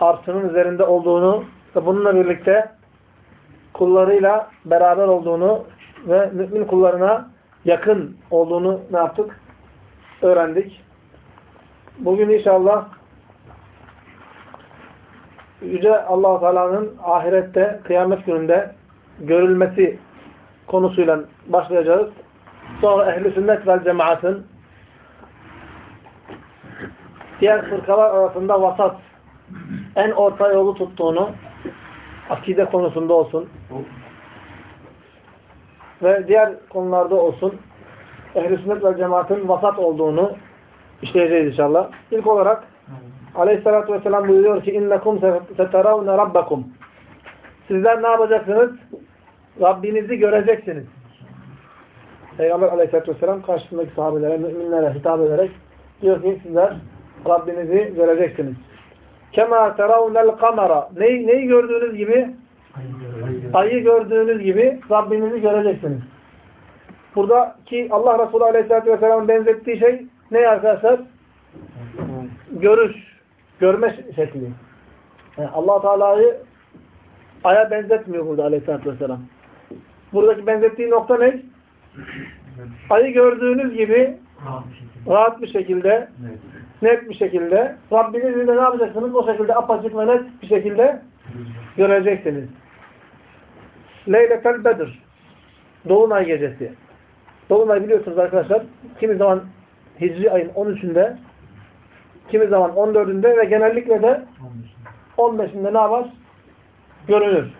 arşının üzerinde olduğunu ve bununla birlikte kullarıyla beraber olduğunu ve mümin kullarına yakın olduğunu ne yaptık? Öğrendik. Bugün inşallah Yüce allah Teala'nın ahirette, kıyamet gününde görülmesi konusuyla başlayacağız. Sonra ehl-i sünnet vel cemaatın diğer fırkalar arasında vasat en orta yolu tuttuğunu akide konusunda olsun ve diğer konularda olsun ehl-i sünnet vel cemaatın vasat olduğunu işleyeceğiz inşallah. İlk olarak Aleyhisselatü Vesselam buyuruyor ki innekum seteravne rabbakum Sizler ne yapacaksınız? Rabbinizi göreceksiniz. Peygamber Aleyhisselatü Vesselam karşısındaki sahabelere, müminlere hitap ederek diyor ki sizler Rabbinizi göreceksiniz. Kema teravnel kamera neyi, neyi gördüğünüz gibi ayı gördüğünüz gibi Rabbinizi göreceksiniz. Buradaki Allah Resulü Aleyhisselatü Vesselam'ın benzettiği şey ne arkadaşlar? Görüş görme şekli. Yani allah Teala'yı aya benzetmiyor burada aleyhissalatü vesselam. Buradaki benzettiği nokta ne? Ayı gördüğünüz gibi rahat bir şekilde, net bir şekilde Rabbinizi de ne yapacaksınız? O şekilde apaçık ve net bir şekilde göreceksiniz. Leyletel Bedir Dolunay gecesi. Dolunay biliyorsunuz arkadaşlar kimi zaman Hicri ayın 13'ünde Kimi zaman 14'ünde ve genellikle de 15'inde ne var? Görünür.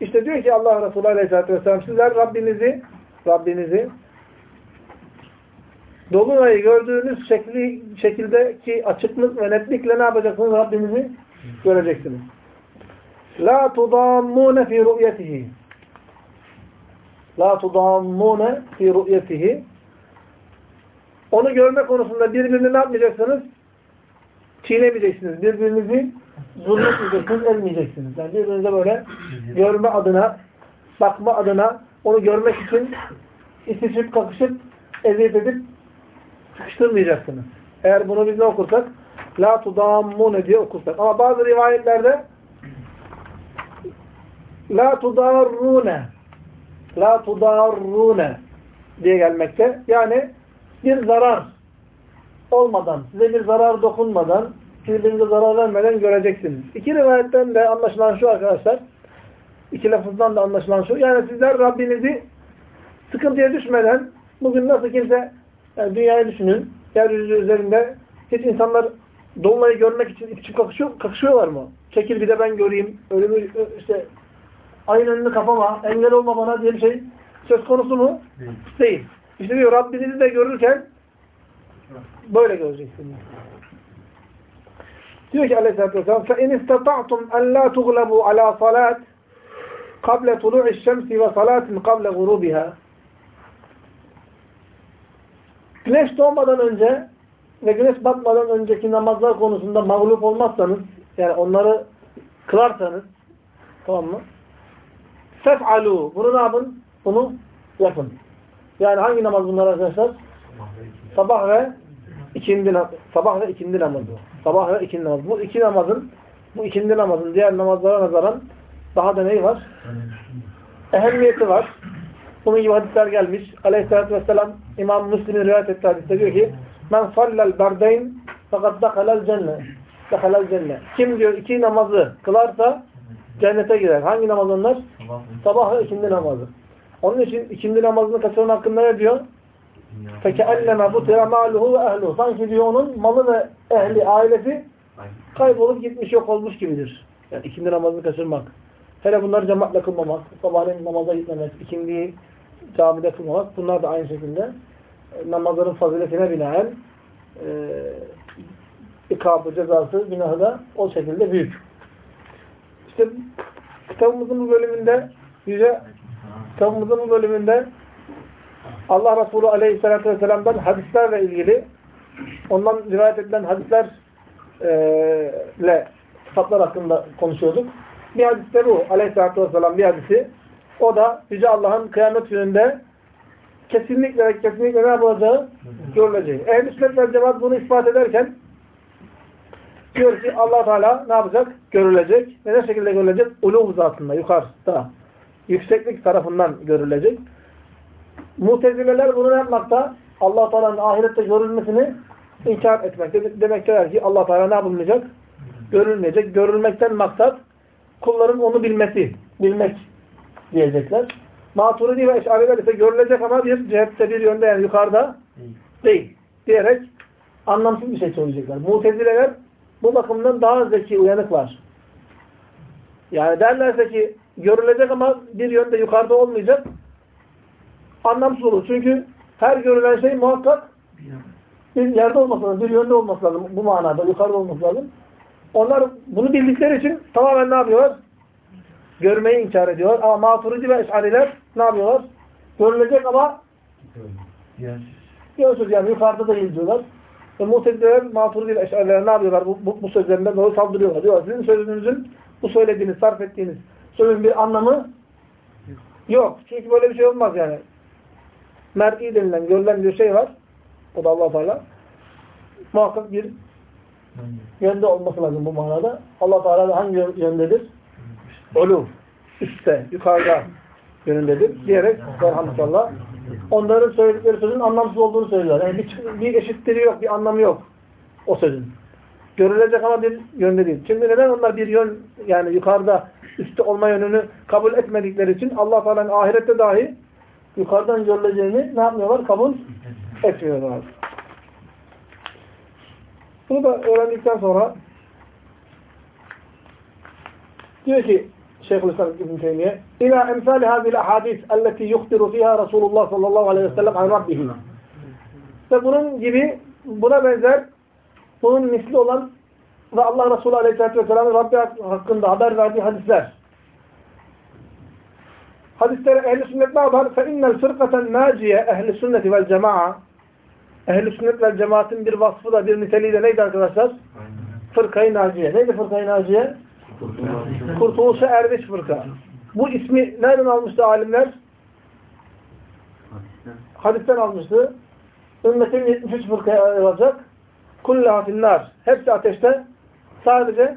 İşte diyor ki Allah Resulü Aleyhisselatü Vesselam sizler Rabbinizi Rabbinizi Dolunay'ı gördüğünüz şekli, şekildeki açıklık ve netlikle ne yapacaksınız? Rabbinizi göreceksiniz. La tudammune fi ru'yetihi La tudammune fi ru'yetihi Onu görme konusunda birbirini ne yapmayacaksınız? çiğnemeyeceksiniz. Birbirinizi zulmetmeyeceksiniz, elmeyeceksiniz. Yani birbirinize böyle görme adına, bakma adına, onu görmek için itişip, kakışıp, eziyet edip sıkıştırmayacaksınız. Eğer bunu biz ne okursak? La tudammune diye okursak. Ama bazı rivayetlerde La tudarrune La tudarrune diye gelmekte. Yani bir zarar olmadan, size bir zarar dokunmadan, birbirinize zarar vermeden göreceksiniz. İki rivayetten de anlaşılan şu arkadaşlar, iki lafızdan da anlaşılan şu, yani sizler Rabbinizi sıkıntıya düşmeden, bugün nasıl kimse, yani dünyayı düşünün, yeryüzü üzerinde hiç insanlar Dolunay'ı görmek için içip kakışıyor, kakışıyorlar mı? Çekil bir de ben göreyim, ölümü işte ayın önünü kapama, engel olma bana diye bir şey söz konusu mu? Değil. Değil. İşte diyor Rabbinizi de görürken Böyle göreceksiniz. Diyor ki aleyhissalatü vesselam فَاِنْ اِسْتَطَعْتُمْ اَنْ لَا تُغْلَبُوا عَلَى صَلَاتٍ قَبْلَ طُلُوعِ الشَّمْسِ وَصَلَاتٍ قَبْلَ غُرُوبِهَا Güneş doğmadan önce ve güneş batmadan önceki namazlar konusunda mağlup olmazsanız, yani onları kılarsanız, tamam mı? Fef'alû. Bunu ne yapın? Bunu yapın. Yani hangi namaz bunlar arkadaşlar? Sabah ve ikindi sabah ve ikindi namazı. Sabah ve ikindi namazı. Bu iki namazın bu ikindi namazın diğer namazlara nazaran daha da neyi var? Ehemmiyeti var. Bunun gibi hadisler gelmiş. Aleyhisselatü Vesselam İmam Müslim'in rivayet ettiği hadiste diyor ki Men sallel berdeyn fakat dakalel cennet. Dakalel cennet. Kim diyor iki namazı kılarsa cennete girer. Hangi namaz onlar? Sabah ve ikindi namazı. Onun için ikindi namazını kaçıran hakkında ne diyor? فَكَأَنَّمَا بُتِرَ مَالُهُ وَاَهْلُهُ Sanki diyor onun malı ve ehli, ailesi kaybolup gitmiş yok olmuş gibidir. Yani ikindi namazını kaçırmak. Hele bunları cemaatle kılmamak, sabahleyin namaza gitmemek, ikindiyi camide kılmamak. Bunlar da aynı şekilde e, namazların faziletine binaen e, ikabı, cezası, günahı da o şekilde büyük. İşte kitabımızın bu bölümünde yüce kitabımızın bu bölümünde Allah Resulü Aleyhisselatü Vesselam'dan hadislerle ilgili ondan rivayet edilen hadislerle sıfatlar hakkında konuşuyorduk. Bir hadiste bu. Aleyhisselatü Vesselam bir hadisi. O da Yüce Allah'ın kıyamet gününde kesinlikle kesinlikle ne yapılacağı görüleceği. Ehl-i Sünnet ve bunu ispat ederken Diyor ki allah Teala ne yapacak? Görülecek. Ve ne şekilde görülecek? Uluv zatında, yukarıda. Yükseklik tarafından görülecek. Mutezileler bunu yapmakta? allah Teala'nın ahirette görülmesini inkar etmek. Demekteler ki allah Teala ne yapılmayacak? Görülmeyecek. Görülmekten maksat kulların onu bilmesi. Bilmek diyecekler. Maturidi ve Eş'ariler ise görülecek ama bir cihette bir yönde yani yukarıda değil. diyerek anlamsız bir şey söyleyecekler. Mutezileler bu bakımdan daha zeki, uyanıklar. Yani derlerse ki görülecek ama bir yönde yukarıda olmayacak anlamsız olur. Çünkü her görülen şey muhakkak bir yerde olması lazım, bir yönde olması lazım. Bu manada yukarıda olması lazım. Onlar bunu bildikleri için tamamen ne yapıyorlar? Görmeyi inkar ediyor. Ama Maturidi ve Eş'ariler ne yapıyorlar? Görülecek ama Yönsüz yani yukarıda değil diyorlar. Ve mutezileler, Maturidi ve Eş'ariler ne yapıyorlar? Bu, bu, bu sözlerinden dolayı saldırıyorlar. Diyorlar sizin sözünüzün, bu söylediğiniz, sarf ettiğiniz sözün bir anlamı yok. Çünkü böyle bir şey olmaz yani. Mer'i denilen, görülen bir şey var. O da allah Teala. Muhakkak bir yönde olması lazım bu manada. allah Teala hangi yöndedir? Ulu. Üstte, yukarıda yönündedir. Diyerek, Elhamdülillah. Onların söyledikleri sözün anlamsız olduğunu söylüyorlar. Yani bir, bir eşitliği yok, bir anlamı yok o sözün. Görülecek ama bir yönde değil. Şimdi neden onlar bir yön, yani yukarıda, üstte olma yönünü kabul etmedikleri için Allah Teala'nın ahirette dahi yukarıdan görüleceğini ne yapmıyorlar? Kabul etmiyorlar. Bunu da öğrendikten sonra diyor ki Şeyhülislam İbn Teymiye İlâ emsâli hâzil ahadis elleti yuhtiru fîhâ Resulullah sallallahu aleyhi ve sellem an rabbihi ve bunun gibi buna benzer bunun misli olan ve Allah Resulü aleyhissalatü vesselam'ın Rabbi hakkında haber verdiği hadisler. Hadislere ehl-i sünnet ne yapar? فَاِنَّ الْفِرْقَةَ النَّاجِيَ اَهْلِ سُنَّةِ وَالْجَمَاعَ Ehl-i sünnet vel cemaatin bir vasfı da bir niteliği de neydi arkadaşlar? Fırkayı naciye. Neydi fırkayı naciye? Kurtuluşa ermiş fırka. Bu ismi nereden almıştı alimler? Hadisten almıştı. Ümmetin 73 fırkaya ayrılacak. Kullaha finnar. Hepsi ateşte. Sadece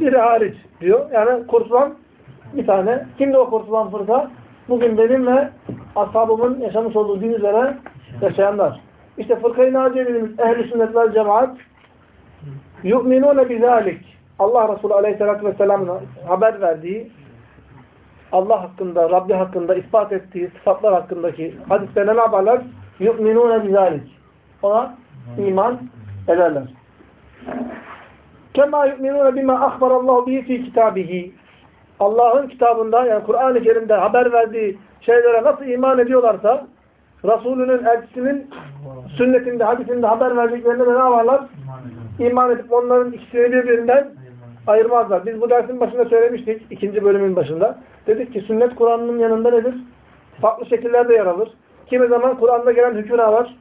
biri hariç diyor. Yani kurtulan bir tane. Kimdi o kurtulan fırka? Bugün benim ve ashabımın yaşamış olduğu din üzere yaşayanlar. İşte fırkayı naciye dediğimiz ehl-i sünnetler cemaat yu'minûne bizalik Allah Resulü aleyhissalatü vesselam'la haber verdiği Allah hakkında, Rabbi hakkında ispat ettiği sıfatlar hakkındaki hadislerine ne yaparlar? Yu'minûne bizalik Ona iman ederler. Kema yu'minûne bima ahbarallahu bihi fi kitabihi Allah'ın kitabında yani Kur'an-ı Kerim'de haber verdiği şeylere nasıl iman ediyorlarsa Resulünün, elçisinin sünnetinde, hadisinde haber verdiklerinde de ne yaparlar? İman edip onların ikisini birbirinden ayırmazlar. Biz bu dersin başında söylemiştik, ikinci bölümün başında. Dedik ki sünnet Kur'an'ın yanında nedir? Farklı şekillerde yer alır. Kimi zaman Kur'an'da gelen hüküm var?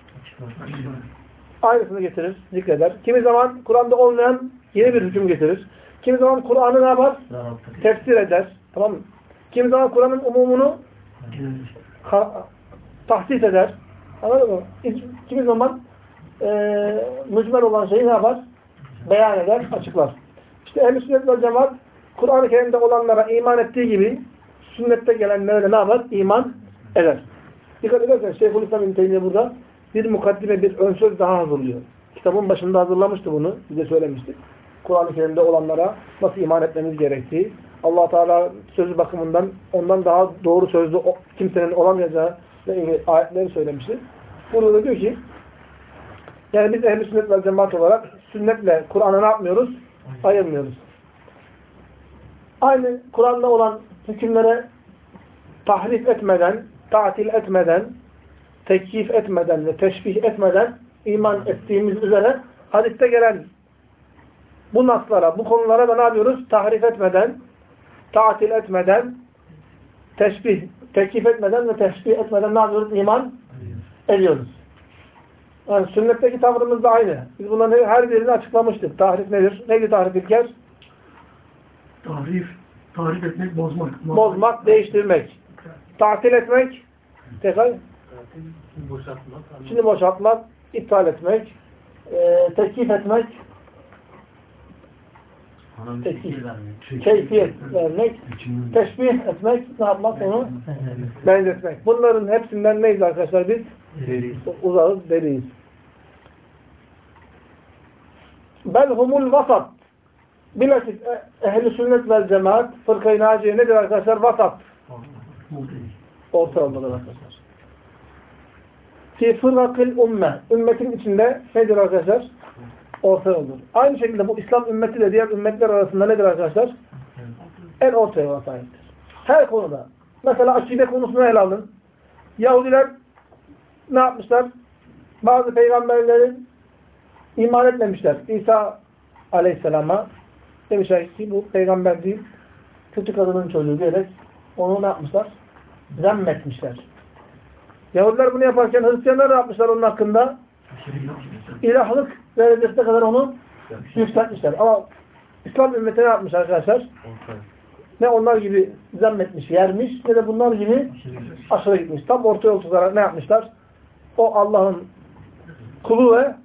Aynısını getirir, zikreder. Kimi zaman Kur'an'da olmayan yeni bir hüküm getirir. Kimi zaman Kur'an'ı ne yapar? Tefsir eder. Tamam mı? Kimi zaman Kur'an'ın umumunu tahsis eder. Anladın mı? Kimi zaman e, mücmel olan şeyi ne yapar? Beyan eder, açıklar. İşte ehl-i sünnet ve cemaat Kur'an-ı Kerim'de olanlara iman ettiği gibi sünnette gelenlere ne yapar? İman eder. Dikkat ederseniz Şeyhülislam İbn Teymiye burada bir mukaddime, bir ön söz daha hazırlıyor. Kitabın başında hazırlamıştı bunu. Bize söylemiştik. Kur'an-ı Kerim'de olanlara nasıl iman etmemiz gerektiği, allah Teala sözü bakımından ondan daha doğru sözlü kimsenin olamayacağı ayetleri söylemişti. Burada da diyor ki yani biz ehl-i sünnet ve cemaat olarak sünnetle Kur'an'ı ne yapmıyoruz? Ayırmıyoruz. Aynı Kur'an'da olan hükümlere tahrif etmeden, tatil etmeden, tekif etmeden ve teşbih etmeden iman ettiğimiz üzere hadiste gelen bu naslara, bu konulara da ne yapıyoruz? Tahrif etmeden, tatil etmeden, teşbih, tekif etmeden ve teşbih etmeden ne yapıyoruz? İman ediyoruz. Yani sünnetteki tavrımız da aynı. Biz bunların her birini açıklamıştık. Tahrif nedir? Neydi tahrif İlker? Tahrif, tahrif etmek, bozmak. Bozmak, değiştirmek. Tatil etmek, tekrar. Boşaltmak. Şimdi boşaltmak, iptal etmek, e, tekif etmek, Bana bir Teşbih. şekil vermiyor. keyfiyet vermek, teşbih etmek, ne yapmak onu? Benzetmek. Bunların hepsinden neyiz arkadaşlar biz? Uzağız, deliyiz. Bel humul vasat. Bilakis e- ehli sünnet vel cemaat, fırkayı naciye nedir arkadaşlar? Vasat. Orta olmalı arkadaşlar. Fi fırkıl ümme. Ümmetin içinde nedir arkadaşlar? Orta yoldur. Aynı şekilde bu İslam ümmeti de diğer ümmetler arasında nedir arkadaşlar? En orta yola sahiptir. Her konuda. Mesela akide konusunu ele alın. Yahudiler ne yapmışlar? Bazı peygamberlerin iman etmemişler. İsa aleyhisselama demişler ki bu peygamber değil, kötü kadının çocuğu diyerek onu ne yapmışlar? Zemmetmişler. Yahudiler bunu yaparken Hristiyanlar ne yapmışlar onun hakkında? İlahlık derecesine kadar onu yükseltmişler. Ama İslam ümmeti ne yapmış arkadaşlar? Ne onlar gibi zemmetmiş, yermiş ne de bunlar gibi aşırı gitmiş. Tam orta yol tutarak ne yapmışlar? O Allah'ın kulu ve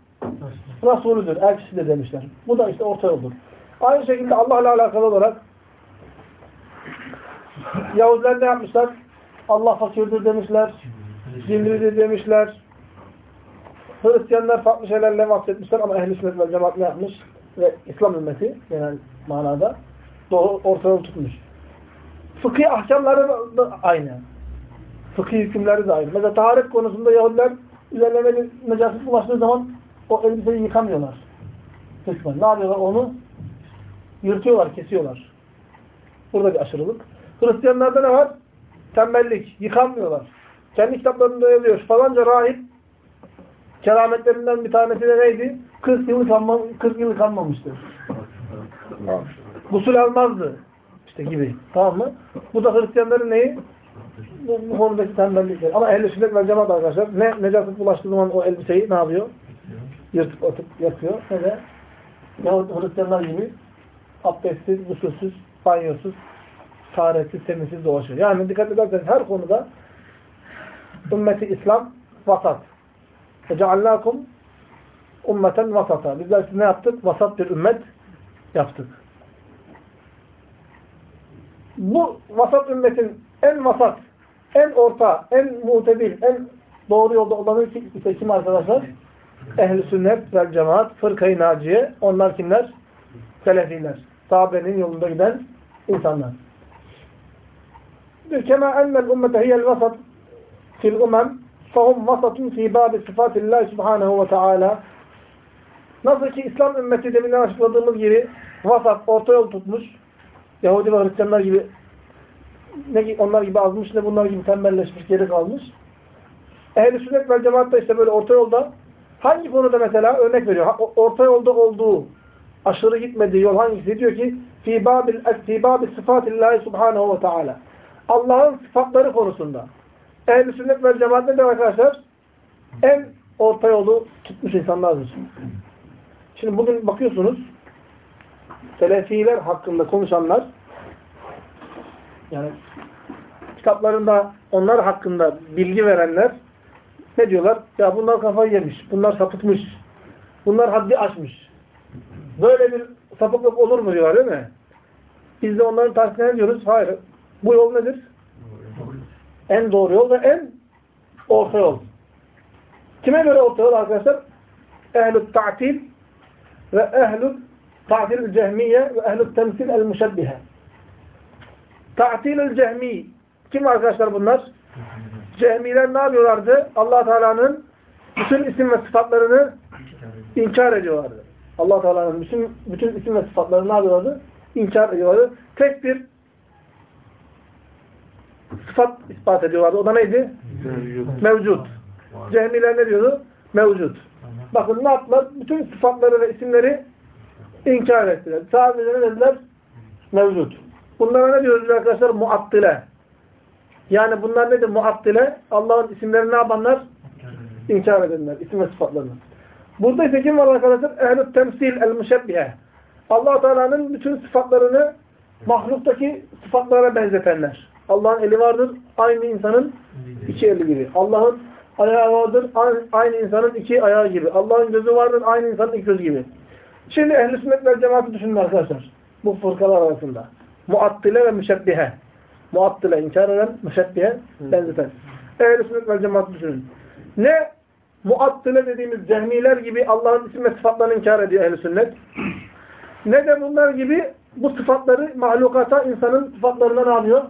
Resulüdür, elçisidir demişler. Bu da işte orta yoldur. Aynı şekilde Allah'la alakalı olarak Yahudiler ne yapmışlar? Allah fakirdir demişler, cimridir demişler. Hristiyanlar farklı şeylerle bahsetmişler ama ehl-i sünnet ve cemaat ne yapmış? Ve İslam ümmeti genel manada doğru orta yol tutmuş. Fıkhi ahkamları da aynı. Fıkhi hükümleri de aynı. Mesela taharet konusunda Yahudiler üzerlerine necaset bulaştığı zaman o elbiseyi yıkamıyorlar. Hükmen. Ne yapıyorlar? Onu yırtıyorlar, kesiyorlar. Burada bir aşırılık. Hristiyanlarda ne var? Tembellik. Yıkanmıyorlar. Kendi kitaplarında yazıyor. Falanca rahip kerametlerinden bir tanesi de neydi? 40 yıl, yıkanma, 40 yıl yıkanmamıştır. Tamam. Gusül almazdı. İşte gibi. Tamam mı? Bu da Hristiyanların neyi? Bu, bu konudaki tembellikleri. Ama ehl-i sünnet ve cemaat arkadaşlar ne necaset bulaştığı zaman o elbiseyi ne yapıyor? Yırtıp atıp yapıyor. Ne de yahut Hristiyanlar gibi abdestsiz, gusülsüz, banyosuz, taharetsiz, temizsiz dolaşıyor. Yani dikkat ederseniz her konuda ümmeti İslam vasat. وَجَعَلْنَاكُمْ ummeten vasata. Bizler siz ne yaptık? Vasat bir ümmet yaptık. Bu vasat ümmetin en vasat, en orta, en mutedil, en doğru yolda olanı ise kim arkadaşlar? Ehl-i sünnet vel cemaat, fırkayı naciye. Onlar kimler? Selefiler. Sahabenin yolunda giden insanlar. Kema ennel ümmete hiyel vasat fil umem فَهُمْ وَسَطٌ فِي بَابِ صِفَاتِ اللّٰهِ سُبْحَانَهُ وَتَعَالَى Nasıl ki İslam ümmeti deminden açıkladığımız gibi vasat, orta yol tutmuş. Yahudi ve Hristiyanlar gibi ne onlar gibi azmış ne bunlar gibi tembelleşmiş, geri kalmış. Ehl-i sünnet ve cemaat da işte böyle orta yolda hangi konuda mesela örnek veriyor. Orta yolda olduğu, aşırı gitmediği yol hangisi? Diyor ki فِي بَابِ صِفَاتِ اللّٰهِ سُبْحَانَهُ وَتَعَالَى Allah'ın sıfatları konusunda. Ehl-i sünnet ve cemaat nedir arkadaşlar? En orta yolu tutmuş insanlardır. Şimdi bugün bakıyorsunuz Selefiler hakkında konuşanlar yani kitaplarında onlar hakkında bilgi verenler ne diyorlar? Ya bunlar kafayı yemiş, bunlar sapıtmış, bunlar haddi aşmış. Böyle bir sapıklık olur mu diyorlar değil mi? Biz de onların tahsine ediyoruz. Hayır. Bu yol nedir? En doğru yol ve en orta yol. Kime göre orta yol arkadaşlar? Ehl-i ta'til ve ehl-i ta'til cehmiye ve ehl-i temsil el-müşebbihe. Ta'til cehmi kim arkadaşlar bunlar? Cehmiler ne yapıyorlardı? allah Teala'nın bütün isim ve sıfatlarını inkar ediyorlardı. allah Teala'nın bütün, bütün isim ve sıfatlarını ne yapıyorlardı? İnkar ediyorlardı. Tek bir sıfat ispat ediyorlardı. O da neydi? Mevcut. Mevcut. Cehmiler ne diyordu? Mevcut. Bakın ne yaptılar? Bütün sıfatları ve isimleri inkar ettiler. Sadece ne dediler? Mevcut. Bunlara ne diyoruz arkadaşlar? Muattile. Yani bunlar nedir? Muattile. Allah'ın isimlerini ne yapanlar? İnkar edenler. İsim ve sıfatlarını. Burada ise kim var arkadaşlar? Ehl-i temsil, el-müşebbihe. allah Teala'nın bütün sıfatlarını mahluktaki sıfatlara benzetenler. Allah'ın eli vardır, aynı insanın iki eli gibi. Allah'ın ayağı vardır, aynı insanın iki ayağı gibi. Allah'ın gözü vardır, aynı insanın iki gözü gibi. Şimdi ehl-i sünnet cemaati düşünün arkadaşlar. bu fırkalar arasında. Muattile ve müşebbihe. Muattile inkar eden, müşebbihe benzeten. Ehl-i sünnet vel cemaat düşünün. Ne muattile dediğimiz cehmiler gibi Allah'ın isim ve sıfatlarını inkar ediyor ehl sünnet. Ne de bunlar gibi bu sıfatları mahlukata insanın sıfatlarına ne yapıyor?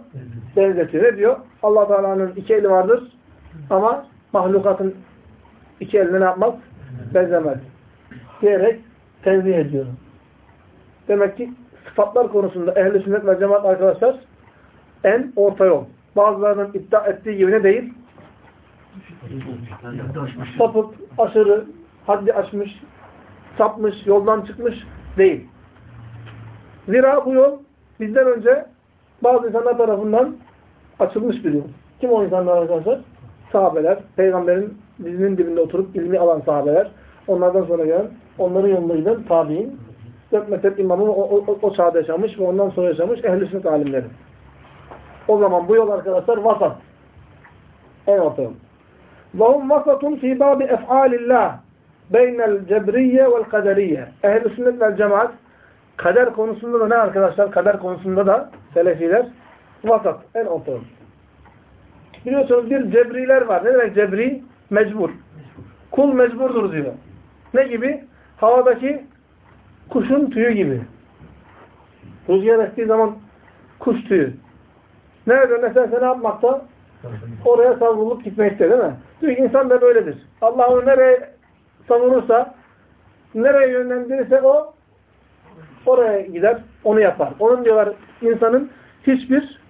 Benzetiyor. Ne diyor? allah Teala'nın iki eli vardır ama mahlukatın iki eline ne yapmaz? Benzemez. Diyerek tenzih ediyor. Demek ki sıfatlar konusunda ehl sünnet ve cemaat arkadaşlar en orta yol. Bazılarının iddia ettiği gibi ne değil? sapıp, aşırı, haddi aşmış, sapmış, yoldan çıkmış değil. Zira bu yol bizden önce bazı insanlar tarafından açılmış bir yol. Kim o insanlar arkadaşlar? Sahabeler, peygamberin dizinin dibinde oturup ilmi alan sahabeler, onlardan sonra gelen, onların yoluna giden tabi'in, dört mezhep imamı o, o, o çağda yaşamış ve ondan sonra yaşamış ehl-i sünnet alimleri. O zaman bu yol arkadaşlar vasat. En orta yol. وَهُمْ وَسَطٌ فِي بَابِ اَفْعَالِ اللّٰهِ بَيْنَ الْجَبْرِيَّ وَالْقَدَرِيَّ Ehl-i sünnet vel cemaat kader konusunda da ne arkadaşlar? Kader konusunda da selefiler vasat, en orta Biliyorsunuz bir cebriler var. Ne demek cebri? Mecbur. Kul mecburdur diyor. Ne gibi? Havadaki kuşun tüyü gibi. Rüzgar ettiği zaman kuş tüyü. Nerede mesela ne yapmakta? Oraya savrulup gitmekte değil mi? Çünkü insan da böyledir. Allah onu nereye savurursa, nereye yönlendirirse o oraya gider, onu yapar. Onun diyorlar insanın hiçbir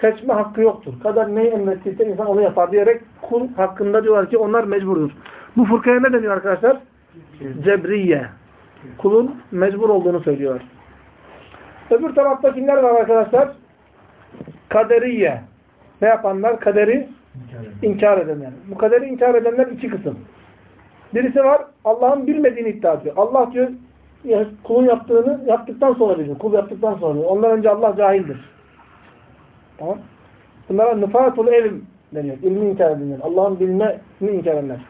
seçme hakkı yoktur. Kadar neyi emrettiyse insan onu yapar diyerek kul hakkında diyorlar ki onlar mecburdur. Bu fırkaya ne deniyor arkadaşlar? Cebriye. Kulun mecbur olduğunu söylüyorlar. Öbür tarafta kimler var arkadaşlar? Kaderiye. Ne yapanlar? Kaderi inkar edenler. Bu kaderi inkar edenler iki kısım. Birisi var Allah'ın bilmediğini iddia ediyor. Allah diyor kulun yaptığını yaptıktan sonra bilir. Kul yaptıktan sonra. Ondan önce Allah cahildir. Tamam. Bunlara nıfatul ilim deniyor. İlmi inkar edenler. Allah'ın bilmesini inkar edenler.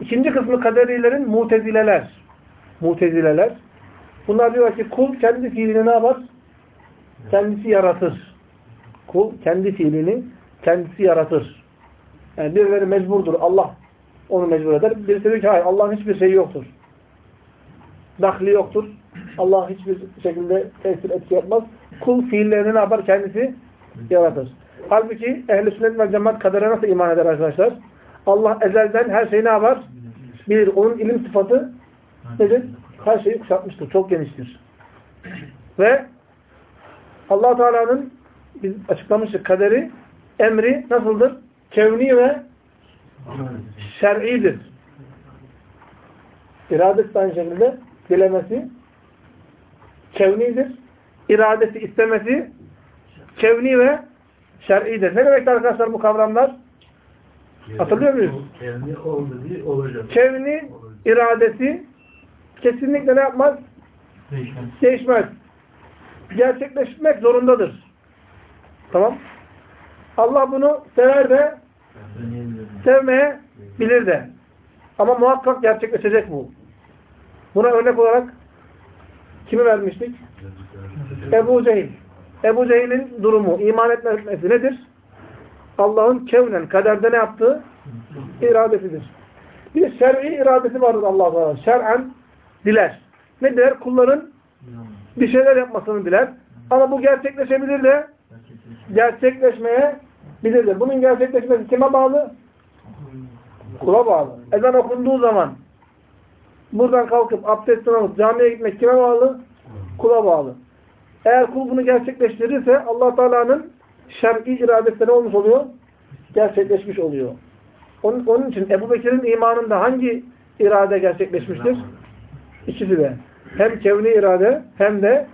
İkinci kısmı kaderilerin mutezileler. Mutezileler. Bunlar diyor ki kul kendi fiilini ne yapar? Kendisi yaratır. Kul kendi fiilini kendisi yaratır. Yani birileri mecburdur. Allah onu mecbur eder. Birisi diyor ki hayır Allah'ın hiçbir şeyi yoktur. Dahli yoktur. Allah hiçbir şekilde tesir etki yapmaz. Kul fiillerini ne yapar? Kendisi yaratır. Halbuki ehl-i sünnet ve cemaat kadere nasıl iman eder arkadaşlar? Allah ezelden her şeyi ne yapar? Bilir. Onun ilim sıfatı nedir? Her şeyi kuşatmıştır. Çok geniştir. Ve allah Teala'nın biz açıklamıştık kaderi, emri nasıldır? Kevni ve şer'idir. İradesi de aynı şekilde dilemesi kevnidir. İradesi istemesi kevni ve şer'idir. Ne demek arkadaşlar bu kavramlar? Hatırlıyor muyuz? Kevni oldu diye olacak. Kevni iradesi kesinlikle ne yapmaz? Değişmez. Değişmez. Gerçekleşmek zorundadır. Tamam. Allah bunu sever de sevmeye bilir de. Ama muhakkak gerçekleşecek bu. Buna örnek olarak kimi vermiştik? Ebu Cehil. Ebu Cehil'in durumu, iman etmesi nedir? Allah'ın kevnen, kaderde ne yaptığı? iradesidir. Bir şer'i iradesi vardır Allah'a Teala. Şer'en diler. Ne diler? Kulların bir şeyler yapmasını diler. Ama bu gerçekleşebilir de gerçekleşmeye bilirdir. Bunun gerçekleşmesi kime bağlı? Kula bağlı. Ezan okunduğu zaman buradan kalkıp abdestten alıp camiye gitmek kime bağlı? Kula bağlı. Eğer kul bunu gerçekleştirirse allah Teala'nın şer'i iradesi ne olmuş oluyor? Gerçekleşmiş oluyor. Onun, onun için Ebu Bekir'in imanında hangi irade gerçekleşmiştir? İkisi de. Hem kevni irade hem de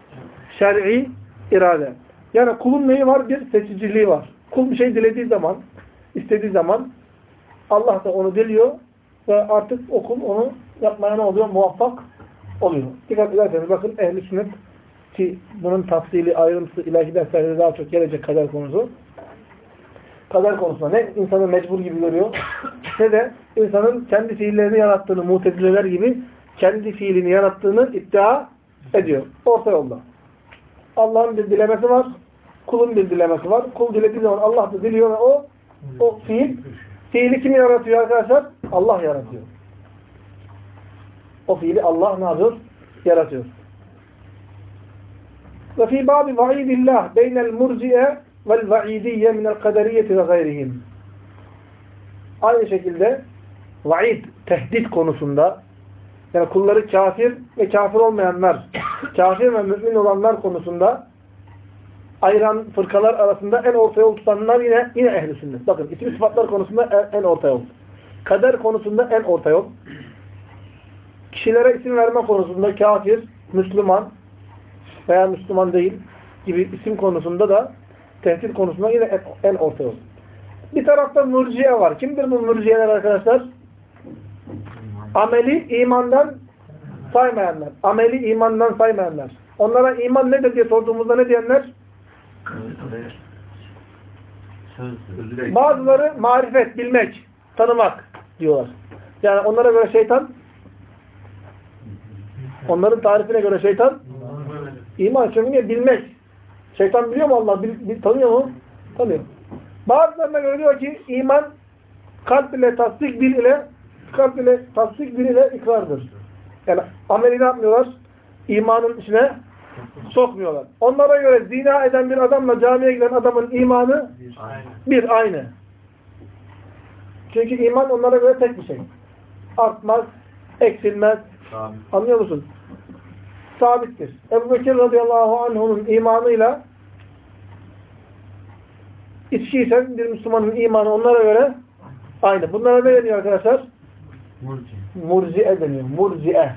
şer'i irade. Yani kulun neyi var? Bir seçiciliği var. Kul bir şey dilediği zaman, istediği zaman Allah da onu diliyor ve artık o kul onu yapmaya ne oluyor? Muvaffak oluyor. Dikkat ederseniz bakın ehli sünnet ki bunun tafsili, ayrıntısı ilahi derslerde daha çok gelecek kader konusu. Kader konusunda ne insanı mecbur gibi görüyor ne de insanın kendi fiillerini yarattığını mutezileler gibi kendi fiilini yarattığını iddia ediyor. Orta yolda. Allah'ın bir dilemesi var. Kulun bir dilemesi var. Kul dilediği zaman Allah da diliyor ve o o fiil fiili kim yaratıyor arkadaşlar? Allah yaratıyor. O fiili Allah ne yapıyor? Yaratıyor. Ve fi babi vaidillah beynel murciye vel vaidiyye minel kaderiyeti ve gayrihim. Aynı şekilde vaid, tehdit konusunda yani kulları kafir ve kafir olmayanlar, kafir ve mümin olanlar konusunda ayıran fırkalar arasında en orta yol tutanlar yine yine ehl sünnet. Bakın isim sıfatlar konusunda en orta yol. Kader konusunda en orta yol. Kişilere isim verme konusunda kafir, Müslüman veya Müslüman değil gibi isim konusunda da tehdit konusunda yine en, en orta yol. Bir tarafta mürciye var. Kimdir bu mürciyeler arkadaşlar? Ameli imandan saymayanlar. Ameli imandan saymayanlar. Onlara iman nedir diye sorduğumuzda ne diyenler? Bazıları marifet, bilmek, tanımak diyorlar. Yani onlara göre şeytan onların tarifine göre şeytan iman çünkü niye? Bilmek. Şeytan biliyor mu Allah? Bil, bil, tanıyor mu? Tanıyor. Bazılarına göre diyor ki iman kalp ile tasdik, dil ile kalp ile tasdik, dil ile ikrardır. Yani ameli ne yapmıyorlar? İmanın içine sokmuyorlar. Onlara göre zina eden bir adamla camiye giden adamın imanı bir, aynı. Çünkü iman onlara göre tek bir şey. Artmaz, eksilmez. Anlıyor musun? Sabittir. Ebu Bekir radıyallahu anh'unun imanıyla içki içen bir Müslümanın imanı onlara göre aynı. Bunlara ne deniyor arkadaşlar? Murciye deniyor. Murciye.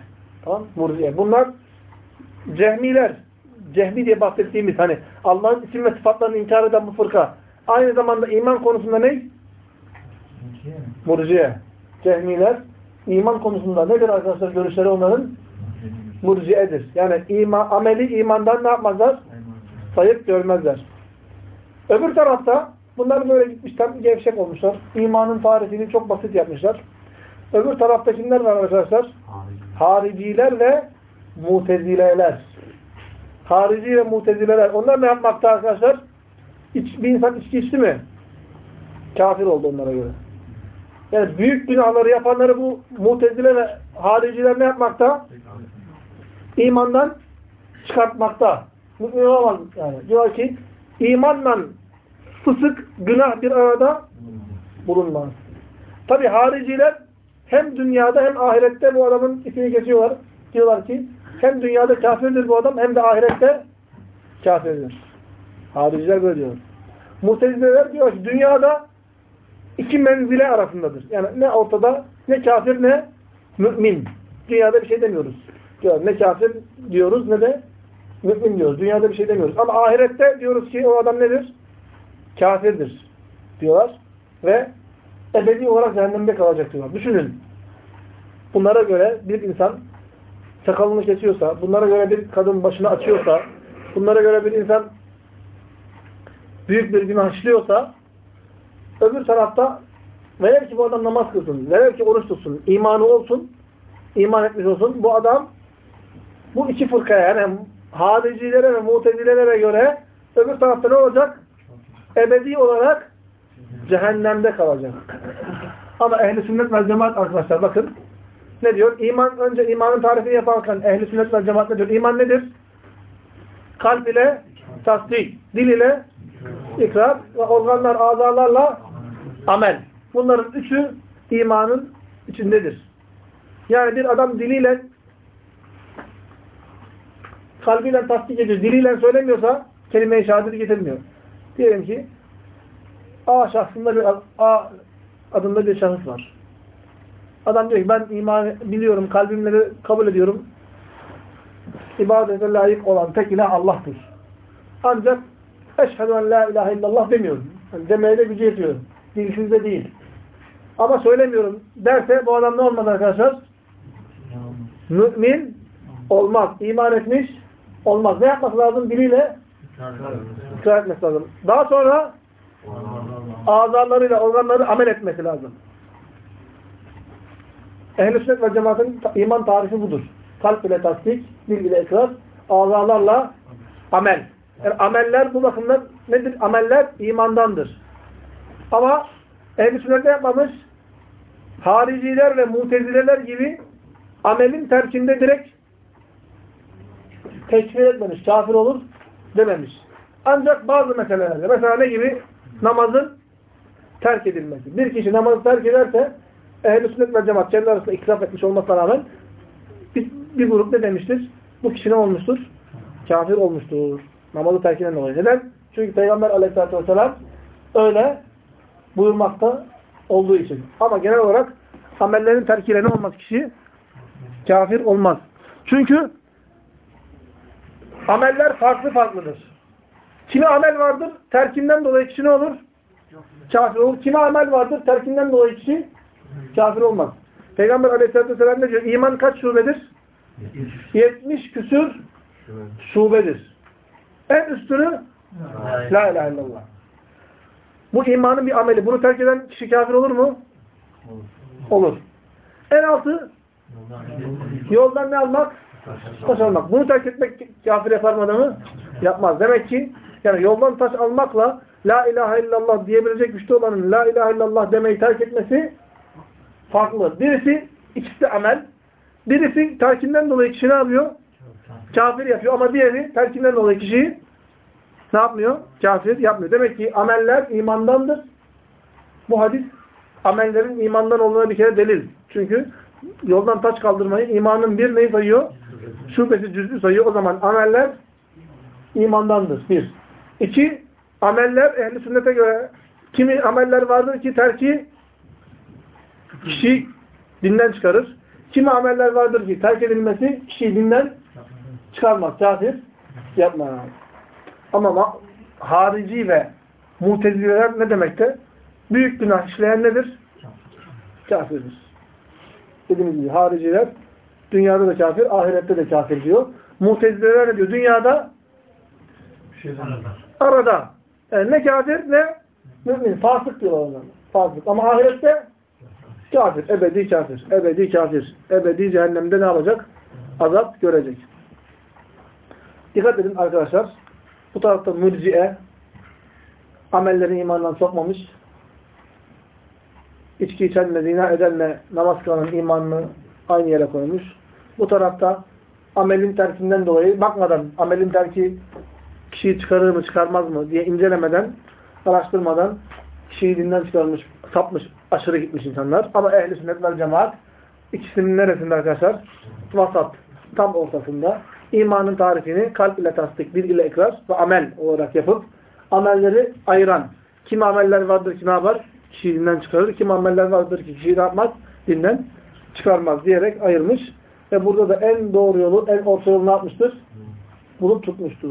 Tamam Murciye. Bunlar cehmiler. Cehmi diye bahsettiğimiz hani Allah'ın isim ve sıfatlarını inkar eden bu fırka. Aynı zamanda iman konusunda ne? Murciye. Cehmiler iman konusunda nedir arkadaşlar görüşleri onların? Murciyedir. Yani ima, ameli imandan ne yapmazlar? Sayıp görmezler. Öbür tarafta bunlar böyle gitmişler, gevşek olmuşlar. İmanın tarifini çok basit yapmışlar. Öbür tarafta kimler var arkadaşlar? Hariciler ve mutezileler. Harici ve mutezileler. Onlar ne yapmakta arkadaşlar? İç, bir insan içki içti mi? Kafir oldu onlara göre. Yani büyük günahları yapanları bu mutezile ve hariciler ne yapmakta? İmandan çıkartmakta. Mümin olamaz yani. Diyor ki imanla fısık, günah bir arada bulunmaz. Tabi hariciler hem dünyada hem ahirette bu adamın ismini geçiyorlar. Diyorlar ki hem dünyada kafirdir bu adam hem de ahirette kafirdir. Hariciler böyle diyor. Mutezileler diyor ki dünyada iki menzile arasındadır. Yani ne ortada ne kafir ne mümin. Dünyada bir şey demiyoruz. Ne kafir diyoruz ne de mümin diyoruz. Dünyada bir şey demiyoruz. Ama ahirette diyoruz ki o adam nedir? Kafirdir diyorlar. Ve ebedi olarak cehennemde kalacak diyorlar. Düşünün. Bunlara göre bir insan sakalını kesiyorsa, bunlara göre bir kadın başını açıyorsa, bunlara göre bir insan büyük bir günah işliyorsa, öbür tarafta velev ki bu adam namaz kılsın, velev ki oruç tutsun, imanı olsun, iman etmiş olsun, bu adam bu iki fırkaya yani haricilere ve mutezilelere göre öbür tarafta ne olacak? Ebedi olarak cehennemde kalacak. Ama ehli sünnet ve cemaat arkadaşlar bakın ne diyor? İman önce imanın tarifini yaparken ehli sünnet ve cemaat ne diyor? İman nedir? Kalp ile tasdik, dil ile ikrar ve organlar, azalarla amel. Bunların üçü imanın içindedir. Yani bir adam diliyle kalbiyle tasdik ediyor, diliyle söylemiyorsa kelime-i şehadeti getirmiyor. Diyelim ki A şahsında bir A adında bir şahıs var. Adam diyor ki ben iman biliyorum, kalbimle de kabul ediyorum. İbadete layık olan tek ilah Allah'tır. Ancak eşhedü en la ilahe illallah demiyorum. Yani demeye de gücü yetiyor. Dilsizde değil. Ama söylemiyorum derse bu adam ne olmaz arkadaşlar? Mümin olmaz. İman etmiş olmaz. Ne yapması lazım? Diliyle ikrar etmesi lazım. Daha sonra azalarıyla, organları amel etmesi lazım. Ehl-i sünnet ve cemaatin iman tarifi budur. kalp ile tasdik, dil ile ikrar, azalarla amel. Yani ameller bu bakımdan nedir? Ameller imandandır. Ama ehl-i sünnet yapmamış? Hariciler ve mutezileler gibi amelin terkinde direkt tekfir etmemiş, kafir olur dememiş. Ancak bazı meselelerde, mesela ne gibi? Namazın terk edilmesi. Bir kişi namazı terk ederse ehl-i sünnet ve cemaat kendi arasında ikraf etmiş olmasına rağmen bir, bir grup ne demiştir? Bu kişi ne olmuştur? Kafir olmuştur. Namazı terkinden dolayı. Neden? Çünkü Peygamber aleyhissalatü vesselam öyle buyurmakta olduğu için. Ama genel olarak amellerin terkiyle ne olmaz kişi? Kafir olmaz. Çünkü ameller farklı farklıdır. Kimi amel vardır, terkinden dolayı kişi ne olur? Kafir olur. Kimi amel vardır, terkinden dolayı kişi kafir olmaz. Peygamber aleyhissalatü vesselam ne diyor? İman kaç şubedir? 70 küsür şubedir. En üstünü La ilahe illallah. Bu imanın bir ameli. Bunu terk eden kişi kafir olur mu? Olur. En altı yoldan ne almak? Taş almak. Bunu terk etmek kafir yapar mı adamı? Yapmaz. Demek ki yani yoldan taş almakla La ilahe illallah diyebilecek güçte olanın La ilahe illallah demeyi terk etmesi farklı. Birisi ikisi amel. Birisi terkinden dolayı kişi ne yapıyor? Kafir yapıyor ama diğeri terkinden dolayı kişiyi ne yapmıyor? Kafir yapmıyor. Demek ki ameller imandandır. Bu hadis amellerin imandan olduğuna bir kere delil. Çünkü yoldan taş kaldırmayı imanın bir neyi sayıyor? Şubesi cüz'ü sayıyor. O zaman ameller imandandır. Bir. İki, ameller ehli sünnete göre kimi ameller vardır ki terki kişi dinden çıkarır. Kimi ameller vardır ki terk edilmesi kişiyi dinden çıkarmaz. Kafir yapmaz. Ama harici ve mutezileler ne demekte? Büyük günah işleyen nedir? Kafirdir. Dediğimiz gibi hariciler dünyada da kafir, ahirette de kafir diyor. Mutezileler ne diyor? Dünyada arada. Yani ne kafir ne mümin. Fasık diyorlar onlar. Fasık. Ama ahirette kafir. Ebedi kafir. Ebedi kafir. Ebedi cehennemde ne yapacak? Azap görecek. Dikkat edin arkadaşlar. Bu tarafta mürciye amellerini imandan sokmamış. İçki içenle, zina edenle namaz kılanın imanını aynı yere koymuş. Bu tarafta amelin terkinden dolayı bakmadan amelin terki kişiyi çıkarır mı çıkarmaz mı diye incelemeden, araştırmadan kişiyi dinden çıkarmış, sapmış, aşırı gitmiş insanlar. Ama ehli sünnet vel cemaat ikisinin neresinde arkadaşlar? Vasat. Tam ortasında. İmanın tarifini kalp ile tasdik, bir ile ikrar ve amel olarak yapıp amelleri ayıran. Kim ameller vardır ki ne yapar? Kişiyi dinden çıkarır. Kim ameller vardır ki kişiyi ne yapmaz? Dinden çıkarmaz diyerek ayırmış. Ve burada da en doğru yolu, en orta yolu ne yapmıştır? Bulup tutmuştur.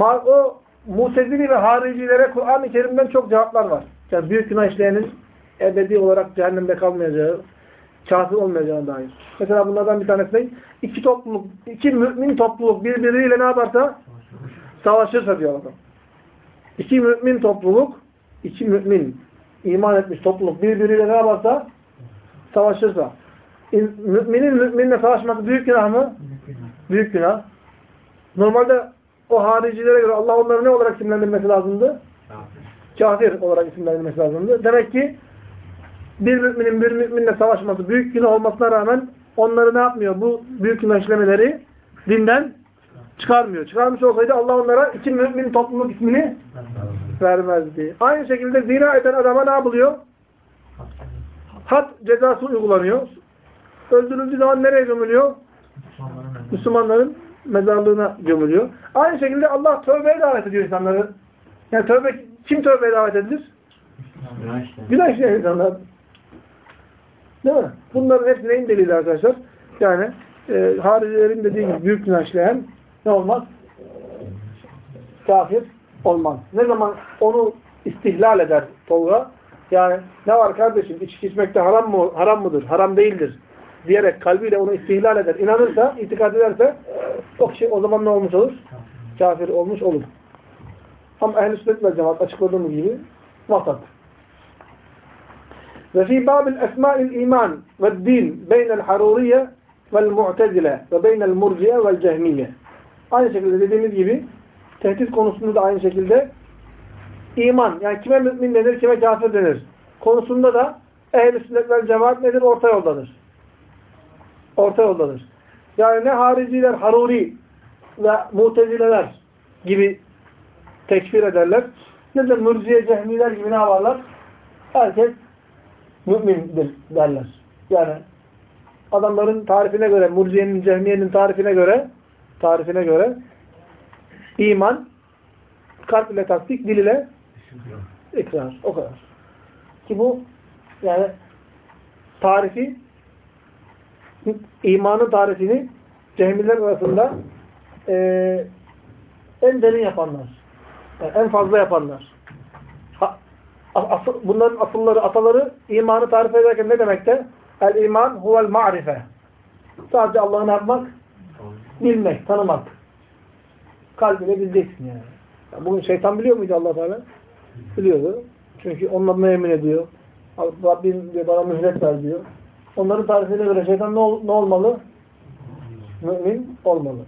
O Musezili ve haricilere Kur'an-ı Kerim'den çok cevaplar var. Yani büyük günah işleyenin ebedi olarak cehennemde kalmayacağı, kafir olmayacağına dair. Mesela bunlardan bir tanesi ne? İki topluluk, iki mümin topluluk birbiriyle ne yaparsa savaşırsa diyor adam. İki mümin topluluk, iki mümin iman etmiş topluluk birbiriyle ne yaparsa savaşırsa. Müminin müminle savaşması büyük günah mı? Büyük günah. Normalde o haricilere göre Allah onları ne olarak isimlendirmesi lazımdı? Kafir olarak isimlendirmesi lazımdı. Demek ki bir müminin bir müminle savaşması büyük günah olmasına rağmen onları ne yapmıyor? Bu büyük günah işlemeleri dinden çıkarmıyor. Çıkarmış olsaydı Allah onlara iki mümin topluluk ismini vermezdi. Aynı şekilde zina eden adama ne yapılıyor? Had cezası uygulanıyor. Öldürüldüğü zaman nereye gömülüyor? Müslümanların mezarlığına gömülüyor. Aynı şekilde Allah tövbeye davet ediyor insanları. Yani tövbe, kim tövbeye davet edilir? Günah işleyen insanlar. Değil mi? Bunların hepsi neyin delili arkadaşlar? Yani e, haricilerin dediği gibi büyük günah ne olmaz? Kafir olmaz. Ne zaman onu istihlal eder Tolga? Yani ne var kardeşim içki içmekte haram mı haram mıdır? Haram değildir diyerek kalbiyle onu istihlal eder, inanırsa, itikad ederse o kişi o zaman ne olmuş olur? Kafir olmuş olur. Ama ehl-i sünnet ve cemaat açıkladığımız gibi vasat. Ve fî bâbil esmâil iman ve din beynel haruriye vel mu'tezile. Aynı şekilde dediğimiz gibi tehdit konusunda da aynı şekilde iman yani kime mümin denir kime kafir denir konusunda da ehl-i sünnet vel cemaat nedir? Orta yoldadır. Orta yoldadır. Yani ne hariciler, haruri ve mutezileler gibi tekfir ederler ne de mürciye cehmiler gibi ne yaparlar? Herkes mümindir derler. Yani adamların tarifine göre, murciyenin, cehmiyenin tarifine göre tarifine göre iman kalp ile tasdik, dil ile ikrar. O kadar. Ki bu yani tarifi imanın tarifini cehmiler arasında e, en derin yapanlar. Yani en fazla yapanlar. Asıl, bunların asılları, ataları imanı tarif ederken ne demekte? El iman huvel ma'rife. Sadece Allah'ı yapmak? Bilmek, tanımak. Kalbine bileceksin yani. yani. Bugün şeytan biliyor muydu allah Teala? Biliyordu. Çünkü onun adına yemin ediyor. Rabbim diyor, bana mühlet ver diyor. Onların tarifine göre şeytan ne, ol, ne olmalı? Mümin olmalı.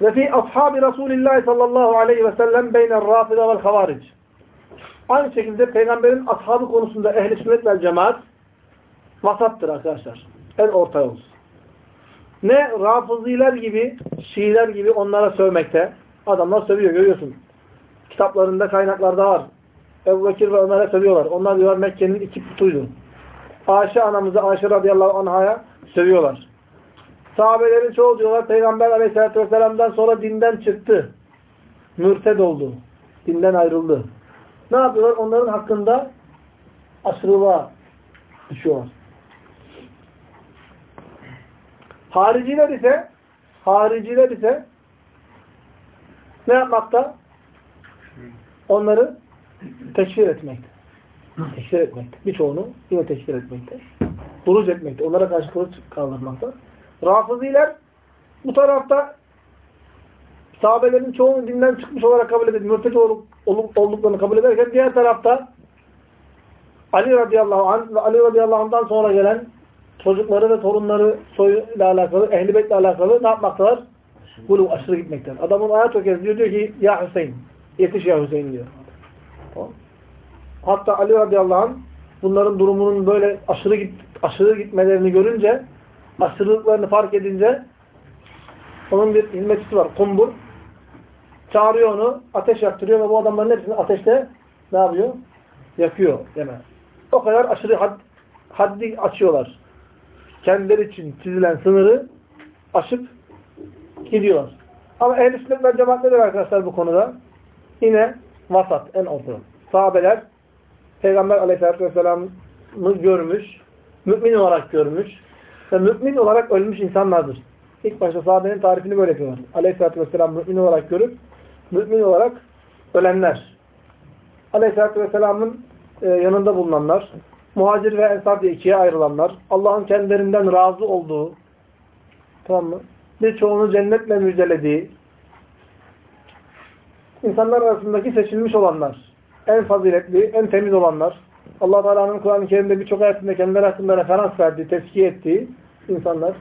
Ve fi ashabi Resulillah sallallahu aleyhi ve sellem beyner rafida vel havaric. Aynı şekilde peygamberin ashabı konusunda ehli sünnet vel cemaat vasattır arkadaşlar. En orta yol. Ne rafıziler gibi, şiiler gibi onlara sövmekte. Adamlar sövüyor görüyorsun. Kitaplarında, kaynaklarda var. Ebu Bekir ve Ömer'e sövüyorlar. Onlar diyorlar Mekke'nin iki putuydu. Ayşe anamızı Ayşe radıyallahu anh'a sövüyorlar. Sahabelerin çoğu diyorlar Peygamber aleyhissalatü vesselam'dan sonra dinden çıktı. Mürted oldu. Dinden ayrıldı. Ne yapıyorlar? Onların hakkında aşırılığa düşüyorlar. Hariciler ise hariciler ise ne yapmakta? Onları teşhir etmekte. Teşhir etmekte. Birçoğunu yine teşhir etmekte. Buruc etmekte. Onlara karşı kılıç kaldırmakta. Rafiziler bu tarafta sahabelerin çoğunu dinden çıkmış olarak kabul edip mürteci olup, olduklarını kabul ederken diğer tarafta Ali radıyallahu anh ve Ali radıyallahu anh'dan sonra gelen çocukları ve torunları soyuyla alakalı, ehli beytle alakalı ne yapmaktalar? Bunu aşırı gitmekten. Adamın ayet ökezliyor diyor ki ya Hüseyin, yetiş ya Hüseyin diyor. Hatta Ali radıyallahu anh bunların durumunun böyle aşırı git, aşırı gitmelerini görünce aşırılıklarını fark edince onun bir hizmetçisi var. Kumbur. Çağırıyor onu. Ateş yaktırıyor ve bu adamların hepsini ateşte ne yapıyor? Yakıyor. Deme. O kadar aşırı had, haddi açıyorlar. Kendileri için çizilen sınırı aşıp gidiyorlar. Ama ehl-i sünnet ve cemaatleri arkadaşlar bu konuda yine vasat, en orta. Sahabeler Peygamber aleyhissalatü vesselam'ı görmüş, mümin olarak görmüş, ve mümin olarak ölmüş insanlardır. İlk başta sahabenin tarifini böyle yapıyorlar. Aleyhisselatü Vesselam mümin olarak görüp mümin olarak ölenler. Aleyhisselatü Vesselam'ın e, yanında bulunanlar, muhacir ve ensar diye ikiye ayrılanlar, Allah'ın kendilerinden razı olduğu, tamam mı? Birçoğunu cennetle müjdelediği, insanlar arasındaki seçilmiş olanlar, en faziletli, en temiz olanlar, Allah Teala'nın Kur'an-ı Kerim'de birçok ayetinde kendileri hakkında referans verdiği, tezkiye ettiği insanlar.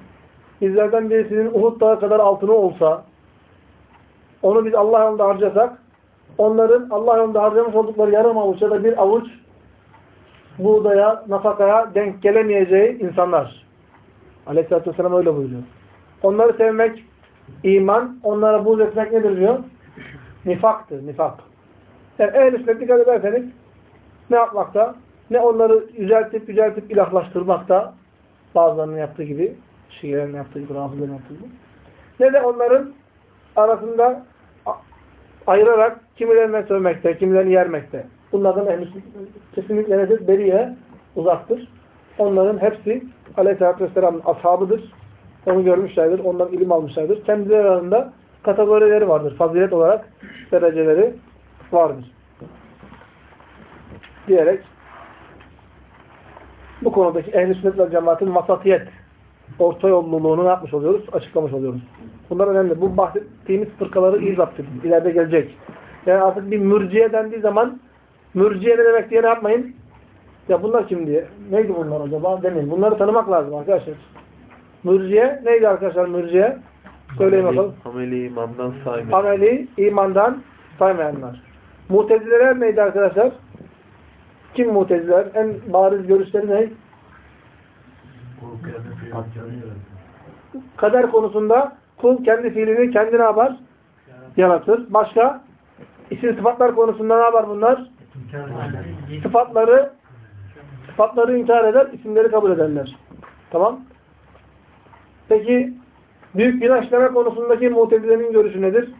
Bizlerden birisinin Uhud Dağı kadar altını olsa, onu biz Allah yolunda harcasak, onların Allah yolunda harcamış oldukları yarım avuç ya da bir avuç buğdaya, nafakaya denk gelemeyeceği insanlar. Aleyhisselatü Vesselam öyle buyuruyor. Onları sevmek iman, onlara buğz etmek nedir diyor? Nifaktır, nifak. Yani ehl-i sünnet dikkat ederseniz ne yapmakta? Ne onları yüceltip yüceltip ilahlaştırmakta bazılarının yaptığı gibi, Şiilerin yaptığı gibi, Rafilerin yaptığı gibi. Ne de onların arasında ayırarak kimilerine sövmekte, kimilerini yermekte. Bunlardan ehl kesinlikle nedir? Beriye uzaktır. Onların hepsi Aleyhisselatü Vesselam'ın ashabıdır. Onu görmüşlerdir, ondan ilim almışlardır. Kendileri arasında kategorileri vardır. Fazilet olarak dereceleri vardır. Diyerek bu konudaki ehl-i sünnet ve cemaatin vasatiyet, orta yolluluğunu ne yapmış oluyoruz? Açıklamış oluyoruz. Bunlar önemli. Bu bahsettiğimiz fırkaları iyi zapt edin. İleride gelecek. Yani artık bir mürciye dendiği zaman mürciye ne demek diye ne yapmayın? Ya bunlar kim diye. Neydi bunlar acaba demeyin. Bunları tanımak lazım arkadaşlar. Mürciye neydi arkadaşlar mürciye? Söyleyin bakalım. Ameli imandan saymıyor. Ameli imandan saymayanlar. Mutezileler neydi arkadaşlar? Kim muteziler? En bariz görüşleri ne? Kul kendi fiilini yaratır. Kader konusunda kul kendi fiilini kendi ne yapar? Yaratır. Başka? İsim sıfatlar konusunda ne yapar bunlar? Sıfatları sıfatları inkar eder, isimleri kabul ederler. Tamam? Peki büyük günah işleme konusundaki mutezilerin görüşü nedir?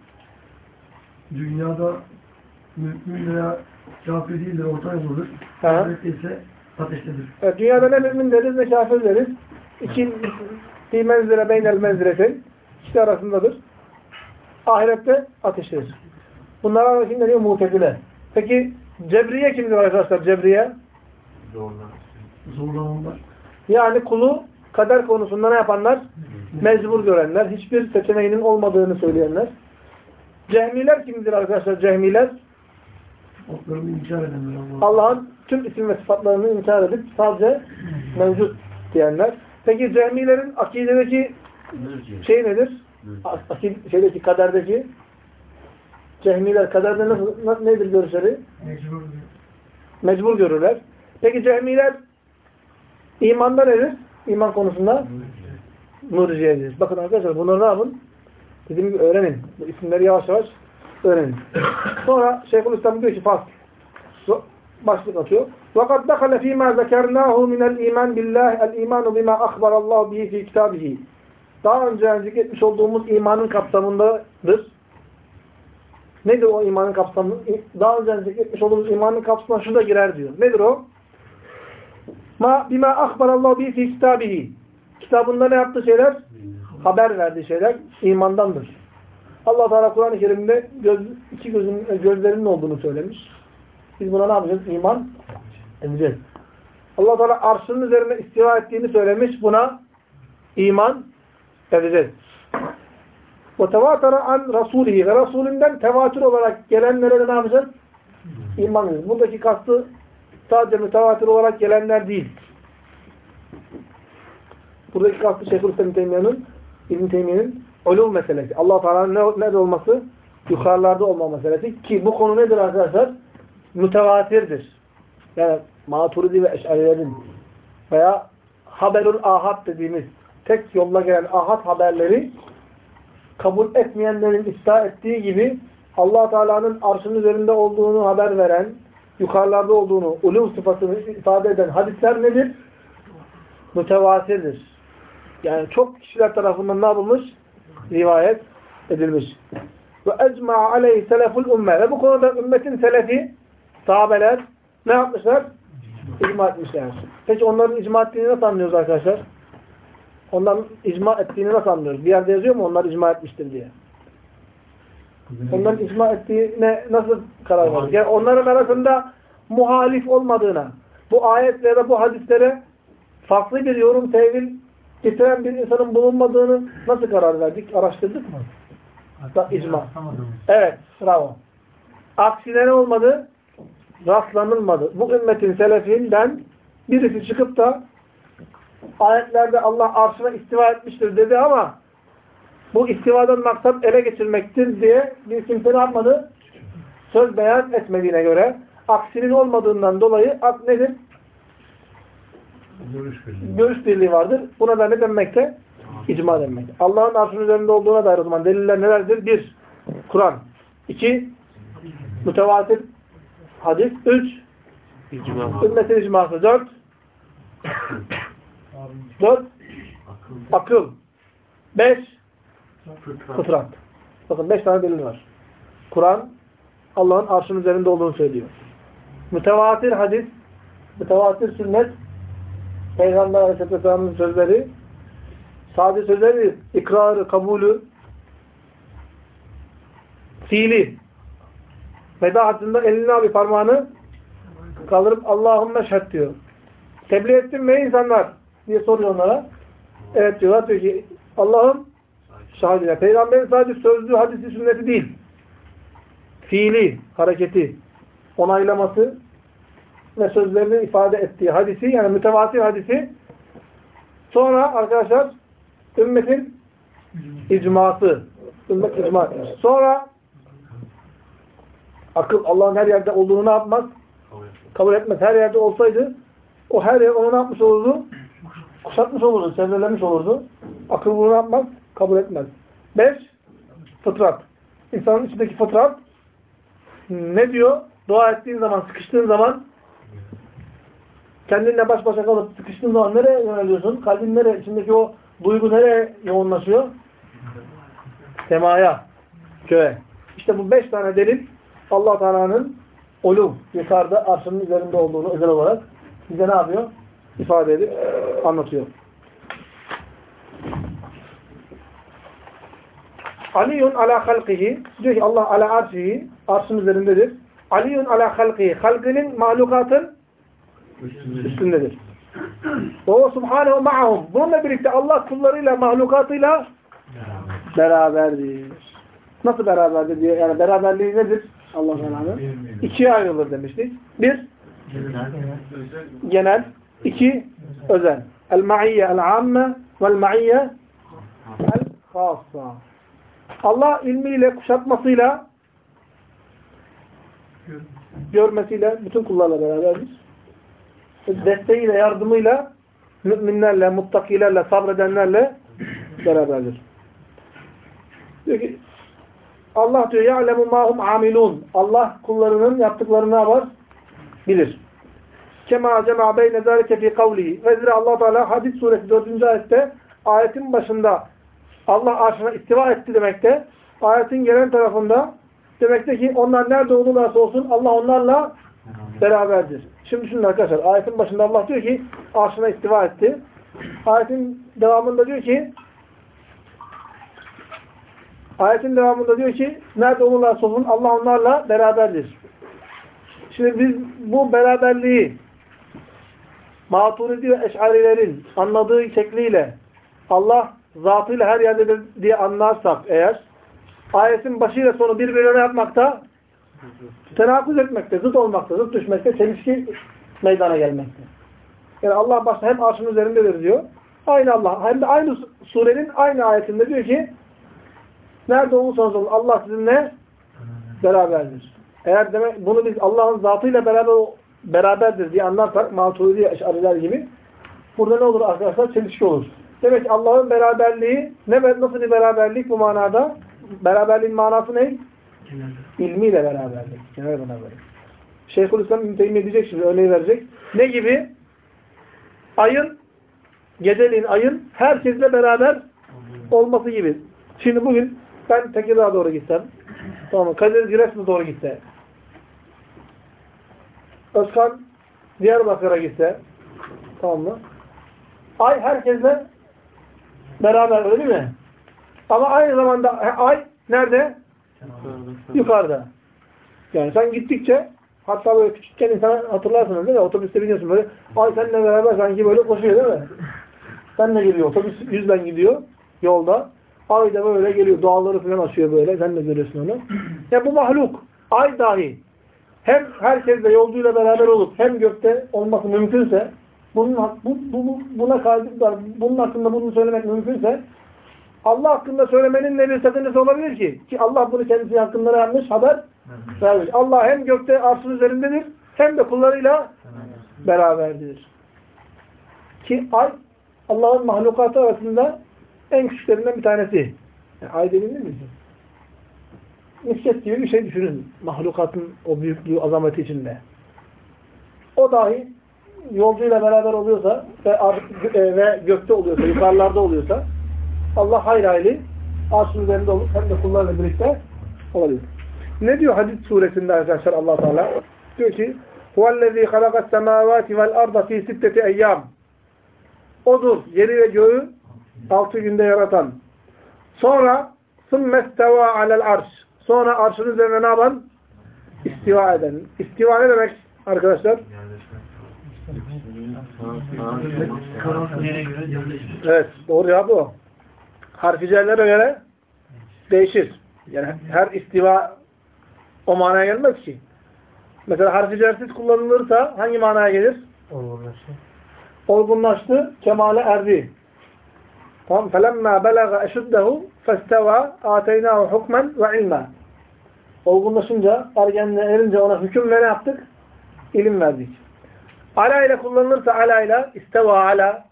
Dünyada mümin veya kafir değildir, orta yoldur. Ha. Ahirette ise ateştedir. Evet, dünyada ne mümin deriz ne kafir deriz. İki bir menzile beynel menziletin ikisi arasındadır. Ahirette ateştedir. Bunlara kim deniyor? Mutezile. Peki Cebriye kimdir arkadaşlar? Cebriye. Zorlar. Zorlananlar. Yani kulu kader konusunda ne yapanlar? Mecbur görenler. Hiçbir seçeneğinin olmadığını söyleyenler. Cehmiler kimdir arkadaşlar? Cehmiler Otlarını inkar edenler Allah'a. Allah'ın tüm isim ve sıfatlarını inkar edip sadece mevcut diyenler. Peki cehmilerin akidedeki şey nedir? Akid, şeydeki kaderdeki cehmiler kaderde nasıl, na- nedir görüşleri? Mecbur. Mecbur görürler. Peki cehmiler imanda nedir? İman konusunda murciyedir. Bakın arkadaşlar bunları ne yapın? Dediğim gibi öğrenin. Bu isimleri yavaş yavaş öğrenin. Sonra Şeyhülislam diyor ki fasl. So- Başlık atıyor. وَقَدْ دَخَلَ ف۪ي مَا ذَكَرْنَاهُ مِنَ الْا۪يمَانِ بِاللّٰهِ الْا۪يمَانُ بِمَا أَخْبَرَ اللّٰهُ بِهِ ف۪ي كِتَابِهِ Daha önce zikretmiş olduğumuz imanın kapsamındadır. Nedir o imanın kapsamı? Daha önce zikretmiş olduğumuz imanın kapsamına şu da girer diyor. Nedir o? Ma bima akhbarallahu bi fi kitabihi. Kitabında ne yaptığı şeyler? Haber verdiği şeyler imandandır. Allah Teala Kur'an-ı Kerim'de göz, iki gözün, gözlerinin olduğunu söylemiş. Biz buna ne yapacağız? İman edeceğiz. Allah Teala arşının üzerine istiva ettiğini söylemiş. Buna iman edeceğiz. Ve tevatara an rasulihi ve Resulünden tevatür olarak gelenlere de ne yapacağız? İman edeceğiz. Buradaki kastı sadece mütevatir olarak gelenler değil. Buradaki kastı Şeyhülislam Teymiye'nin İbn Teymiye'nin ulum meselesi. Allah Teala'nın ne, nerede olması? Yukarılarda olma meselesi. Ki bu konu nedir arkadaşlar? Mütevatirdir. Yani Maturidi ve Eş'arilerin veya haberül ahad dediğimiz tek yolla gelen ahad haberleri kabul etmeyenlerin iddia ettiği gibi allah Teala'nın arşının üzerinde olduğunu haber veren, yukarılarda olduğunu, ulum sıfatını ifade eden hadisler nedir? Mütevatirdir. Yani çok kişiler tarafından ne yapılmış? Rivayet edilmiş. Ve ecma'a aleyhi seleful ümme. Ve bu konuda ümmetin selefi, sahabeler ne yapmışlar? İcma etmişler. Peki onların icma ettiğini nasıl anlıyoruz arkadaşlar? Onların icma ettiğini nasıl anlıyoruz? Bir yerde yazıyor mu onlar icma etmiştir diye? Onların icma ettiğine nasıl karar veriyoruz? Yani onların arasında muhalif olmadığına, bu ayetlere, bu hadislere farklı bir yorum, tevil getiren bir insanın bulunmadığını nasıl karar verdik? Araştırdık mı? Da, icma. Evet, bravo. Aksine ne olmadı? Rastlanılmadı. Bu ümmetin selefinden birisi çıkıp da ayetlerde Allah arşına istiva etmiştir dedi ama bu istivadan maksat ele geçirmektir diye bir kimse ne yapmadı? Söz beyan etmediğine göre aksinin olmadığından dolayı ak nedir? Görüş birliği. Görüş birliği vardır. Buna da ne denmekte? İcma denmek. Allah'ın arşının üzerinde olduğuna dair o zaman deliller nelerdir? Bir, Kur'an. İki, mütevatir hadis. Üç, ümmetin icması. Dört, dört, akıl. Beş, fıtrat. Bakın beş tane delil var. Kur'an, Allah'ın arşının üzerinde olduğunu söylüyor. Mütevatir hadis, mütevatir sünnet, Peygamber Aleyhisselam'ın sözleri, sadece sözleri ikrarı, kabulü, fiili. Veda haccında elini abi parmağını kaldırıp Allahümme şehd diyor. Tebliğ ettin mi insanlar? diye soruyor onlara. Evet diyorlar. Diyor ki Allah'ım şahit. Peygamberin sadece sözlü hadisi sünneti değil. Fiili, hareketi, onaylaması ve sözlerini ifade ettiği hadisi yani mütevatir hadisi sonra arkadaşlar ümmetin icması ümmet icma. Sonra akıl Allah'ın her yerde olduğunu ne yapmaz? Kabul etmez. Her yerde olsaydı o her yer onu ne yapmış olurdu? Kuşatmış olurdu, çevrelemiş olurdu. Akıl bunu ne yapmaz? Kabul etmez. Beş, fıtrat. İnsanın içindeki fıtrat ne diyor? Dua ettiğin zaman, sıkıştığın zaman kendinle baş başa kalıp sıkıştığın zaman nereye yöneliyorsun? Kalbin nereye? İçindeki o duygu nereye yoğunlaşıyor? Semaya, köye. İşte bu beş tane delil allah Teala'nın ulu, yukarıda arşının üzerinde olduğunu özel olarak bize ne yapıyor? İfade edip anlatıyor. Aliyun ala halqihi diyor ki Allah ala arşihi arşın üzerindedir. Aliyun ala halqihi halkının mahlukatın üstündedir. Ve o subhanehu ma'ahum. Bununla birlikte Allah kullarıyla mahlukatıyla beraberdir. Nasıl beraberdir diye yani beraberliği nedir? Allah Teala'nın. İkiye ayrılır demiştik. Bir genel, iki özel. El-ma'iyye el-amme vel-ma'iyye el-khassa. Allah ilmiyle, kuşatmasıyla görmesiyle bütün kullarla beraberdir. Desteğiyle, yardımıyla müminlerle, muttakilerle, sabredenlerle beraberdir. Diyor ki Allah diyor ya'lemu ma hum amilun. Allah kullarının yaptıklarını var? Bilir. Kema cema beyne zalike fi kavlihi. Ve zira Allah Teala Hadis suresi 4. ayette ayetin başında Allah arşına istiva etti demekte. Ayetin gelen tarafında demekte ki onlar nerede olurlarsa olsun Allah onlarla beraberdir. Şimdi düşünün arkadaşlar. Ayetin başında Allah diyor ki arşına istiva etti. Ayetin devamında diyor ki ayetin devamında diyor ki nerede olurlarsa olsun Allah onlarla beraberdir. Şimdi biz bu beraberliği Maturidi ve Eş'arilerin anladığı şekliyle Allah zatıyla her yerdedir diye anlarsak eğer ayetin başıyla sonu birbirine yapmakta tenakuz etmekte, zıt olmakta, zıt düşmekte, çelişki meydana gelmekte. Yani Allah başta hem arşın üzerindedir diyor. Aynı Allah. Hem de aynı surenin aynı ayetinde diyor ki nerede olursanız olun Allah sizinle beraberdir. Eğer demek bunu biz Allah'ın zatıyla beraber beraberdir diye anlarsak Maturidi Eş'ariler gibi burada ne olur arkadaşlar? Çelişki olur. Demek ki Allah'ın beraberliği ne nasıl bir beraberlik bu manada? Beraberliğin manası ne? İlmiyle beraberlik. Genel beraberlik. Şeyhülislam İbn Teymiye diyecek şimdi örneği verecek. Ne gibi? Ayın geceliğin ayın herkesle beraber olması gibi. Şimdi bugün ben Tekirdağ'a doğru gitsem tamam? Kadir Giresun'a doğru gitse Özkan Diyarbakır'a gitse tamam mı? Ay herkesle beraber öyle değil mi? Ama aynı zamanda ay nerede? Yukarıda. Yani sen gittikçe hatta böyle küçükken insan hatırlarsınız değil mi? Otobüste biniyorsun böyle ay seninle beraber sanki böyle koşuyor değil mi? Sen de geliyor. Otobüs yüzden gidiyor yolda. Ay da böyle geliyor. Dağları falan açıyor böyle. Sen de görüyorsun onu. Ya bu mahluk. Ay dahi. Hem herkesle yolcuyla beraber olup hem gökte olması mümkünse bunun, bu, bu, buna karşı, bunun hakkında bunu söylemek mümkünse Allah hakkında söylemenin ne bir sakıncası olabilir ki? Ki Allah bunu kendisi hakkında yanlış haber vermiş. Allah hem gökte arşın üzerindedir hem de kullarıyla beraberdir. Ki ay Allah'ın mahlukatı arasında en küçüklerinden bir tanesi. Yani ay dediğiniz mi? Misket gibi bir şey düşünün. Mahlukatın o büyüklüğü, azameti içinde. O dahi yolcuyla beraber oluyorsa ve, ve gökte oluyorsa, yukarılarda oluyorsa Allah hayli hayli arşın üzerinde olup hem de kullarla birlikte olabilir. Ne diyor hadis suresinde arkadaşlar allah Teala? Diyor ki هُوَالَّذ۪ي خَلَقَ السَّمَاوَاتِ وَالْاَرْضَ ف۪ي سِتَّةِ اَيَّامٍ Odur yeri ve göğü altı günde yaratan. Sonra ثُمَّ اسْتَوَى عَلَى الْعَرْشِ Sonra arşın üzerine ne yapan? İstiva eden. İstiva ne demek arkadaşlar? Evet. Doğru ya bu. Harficelere göre değişir. Yani her istiva o manaya gelmez ki. Mesela harfi cersiz kullanılırsa hangi manaya gelir? Olgunlaştı. Olgunlaştı, kemale erdi. Tamam. فَلَمَّا بَلَغَ اَشُدَّهُ فَاسْتَوَى آتَيْنَاهُ حُكْمًا وَعِلْمًا Olgunlaşınca, ergenliğe erince ona hüküm ve ne yaptık? İlim verdik. Ala ile kullanılırsa ala ile isteva ala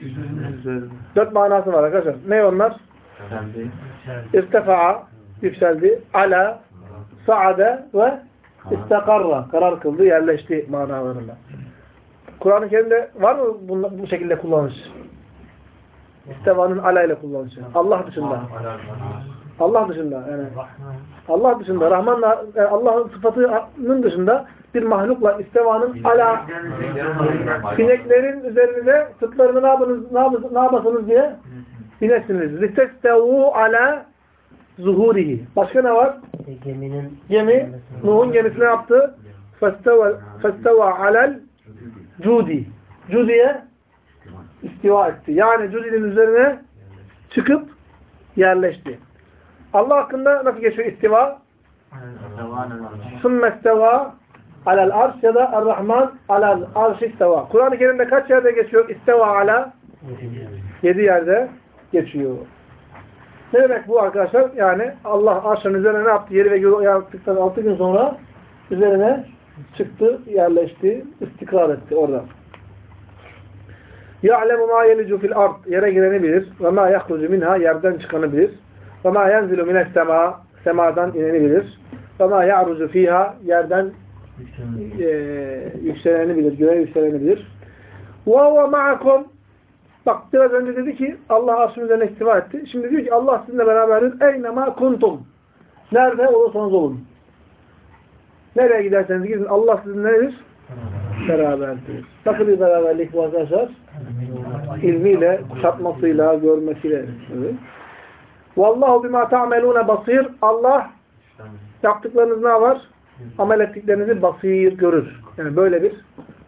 Üzerine. dört manası var arkadaşlar. Ne onlar? İrtefa'a yükseldi. Ala, saade ve istakarra karar kıldı, yerleşti manalarında. Kur'an-ı Kerim'de var mı bu, bu şekilde kullanış? İstevanın ala ile kullanışı. Allah dışında. Allah dışında yani. Allah dışında Rahman'la yani Allah'ın sıfatının dışında bir mahlukla istevanın ala sineklerin üzerine sırtlarını ne yapınız, ne, yapınız, ne yapasınız diye binesiniz. Litestevu ala zuhurihi. Başka ne var? Geminin Gemi Nuh'un gemisine yaptı. Festeva alel cudi. Cudiye istiva etti. Yani Cudi'nin üzerine çıkıp yerleşti. Allah hakkında nasıl geçiyor istiva? Sümme isteva alel arş ya da er-Rahman alel arş isteva. Kur'an-ı Kerim'de kaç yerde geçiyor isteva ala? Yedi yerde geçiyor. Ne demek bu arkadaşlar? Yani Allah arşın üzerine ne yaptı? Yeri ve göğü yarattıktan altı gün sonra üzerine çıktı, yerleşti, istikrar etti orada. يَعْلَمُ مَا يَلِجُ فِي الْأَرْضِ Yere gireni bilir. وَمَا يَخْرُجُ minha Yerden çıkanı bilir. Ve ma yenzilu mine sema semadan inenebilir. Ve ma ya'ruzu fiha yerden e, yükseleni bilir, göğe yükseleni bilir. Ve huve ma'akum Bak biraz önce dedi ki Allah arşın üzerine istiva etti. Şimdi diyor ki Allah sizinle beraberdir. Eyne ma kuntum. Nerede olursanız olun. Nereye giderseniz gidin. Allah sizin nedir? Beraberdir. Nasıl bir beraberlik bu arkadaşlar? İlmiyle, kuşatmasıyla, görmesiyle. Evet. Vallahu bima ta'melune basir. Allah yaptıklarınız ne var? Amel ettiklerinizi basir görür. Yani böyle bir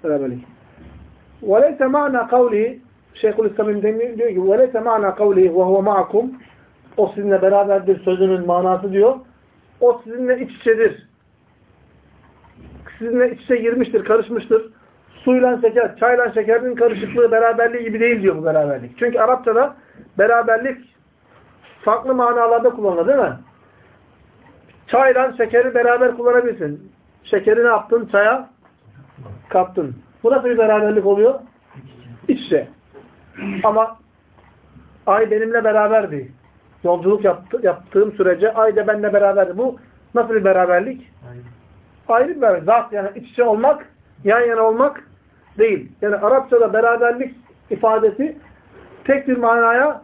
beraberlik. وَلَيْسَ مَعْنَا قَوْلِهِ Şeyhülislam İbn Teymiye diyor ki وَلَيْسَ مَعْنَا قَوْلِهِ وَهُوَ مَعَكُمْ O sizinle beraberdir sözünün manası diyor. O sizinle iç içedir. Sizinle iç içe girmiştir, karışmıştır. Suyla şeker, çayla şekerin karışıklığı beraberliği gibi değil diyor bu beraberlik. Çünkü Arapçada beraberlik farklı manalarda kullanılır değil mi? Çayla şekeri beraber kullanabilirsin. Şekeri ne yaptın? Çaya kattın. Bu nasıl bir beraberlik oluyor? İç içe. Ama ay benimle beraberdi. Yolculuk yaptı, yaptığım sürece ay da benimle beraberdi. Bu nasıl bir beraberlik? Ayrı bir beraberlik. Zat yani iç içe olmak, yan yana olmak değil. Yani Arapçada beraberlik ifadesi tek bir manaya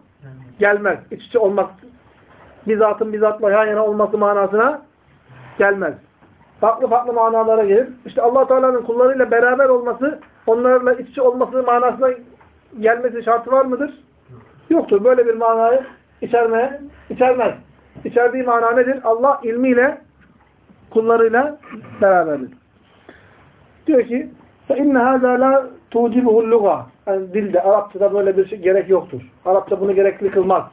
gelmez. İç içe olmak, bizatın bizatla yan yana olması manasına gelmez. Farklı farklı manalara gelir. İşte allah Teala'nın kullarıyla beraber olması, onlarla iç içe olması manasına gelmesi şartı var mıdır? Yoktur. Böyle bir manayı içermeye, içermez. İçerdiği mana nedir? Allah ilmiyle kullarıyla beraberdir. Diyor ki فَاِنَّ هَذَا لَا تُوْجِبُهُ اللُّغَى yani Dilde, Arapçada böyle bir şey gerek yoktur. Arapça bunu gerekli kılmaz.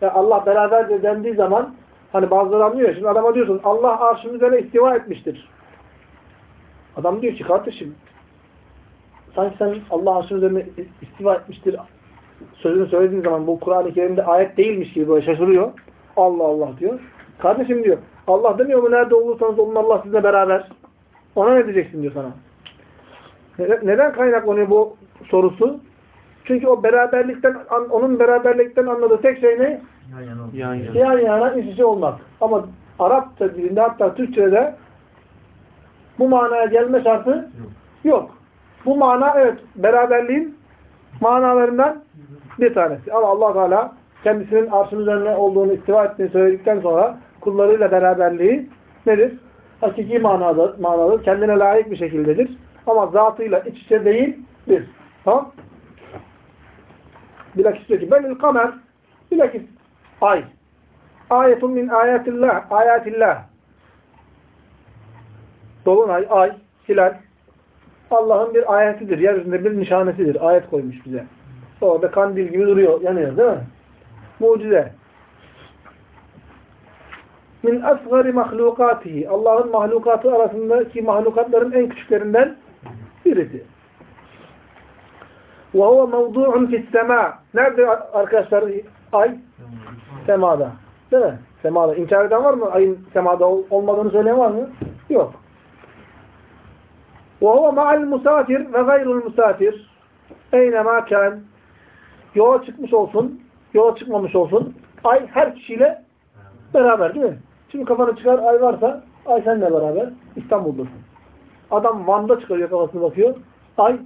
Yani Allah beraber dendiği zaman hani bazıları anlıyor. Şimdi adama diyorsun Allah arşın üzerine istiva etmiştir. Adam diyor ki kardeşim sanki sen Allah arşın üzerine istiva etmiştir sözünü söylediğin zaman bu Kur'an-ı Kerim'de ayet değilmiş gibi böyle şaşırıyor. Allah Allah diyor. Kardeşim diyor Allah demiyor mu nerede olursanız olun Allah sizinle beraber. Ona ne diyeceksin diyor sana. Neden kaynaklanıyor bu sorusu? Çünkü o beraberlikten, onun beraberlikten anladığı tek şey ne? Yan yana. Yan yana iç içe olmak. Ama Arapça dilinde hatta Türkçe'de bu manaya gelme şartı yok. Bu mana evet beraberliğin manalarından bir tanesi. Ama allah Teala kendisinin arşın üzerine olduğunu istiva ettiğini söyledikten sonra kullarıyla beraberliği nedir? Hakiki manada, manadır. Kendine layık bir şekildedir. Ama zatıyla iç içe değildir. Tamam? Bilakis diyor ki benil kamer bilakis ay. Ayetun min ayatillah. Ayatillah. Dolunay, ay, hilal. Allah'ın bir ayetidir. Yeryüzünde bir nişanesidir. Ayet koymuş bize. Orada kandil gibi duruyor. Yanıyor değil mi? Mucize. min asgari mahlukatihi. Allah'ın mahlukatı arasındaki mahlukatların en küçüklerinden birisi. Ve huve mevdu'un fissema. Nerede arkadaşlar ay? Semada. Değil mi? Semada. İnkar eden var mı? Ayın semada ol- olmadığını söyleyen var mı? Yok. Ve huve ma'al musafir ve gayrul musafir. Eynema kan. Yola çıkmış olsun, yola çıkmamış olsun. Ay her kişiyle beraber değil mi? Şimdi kafanı çıkar ay varsa ay seninle beraber İstanbul'dasın. Adam Van'da çıkarıyor kafasını bakıyor. Ay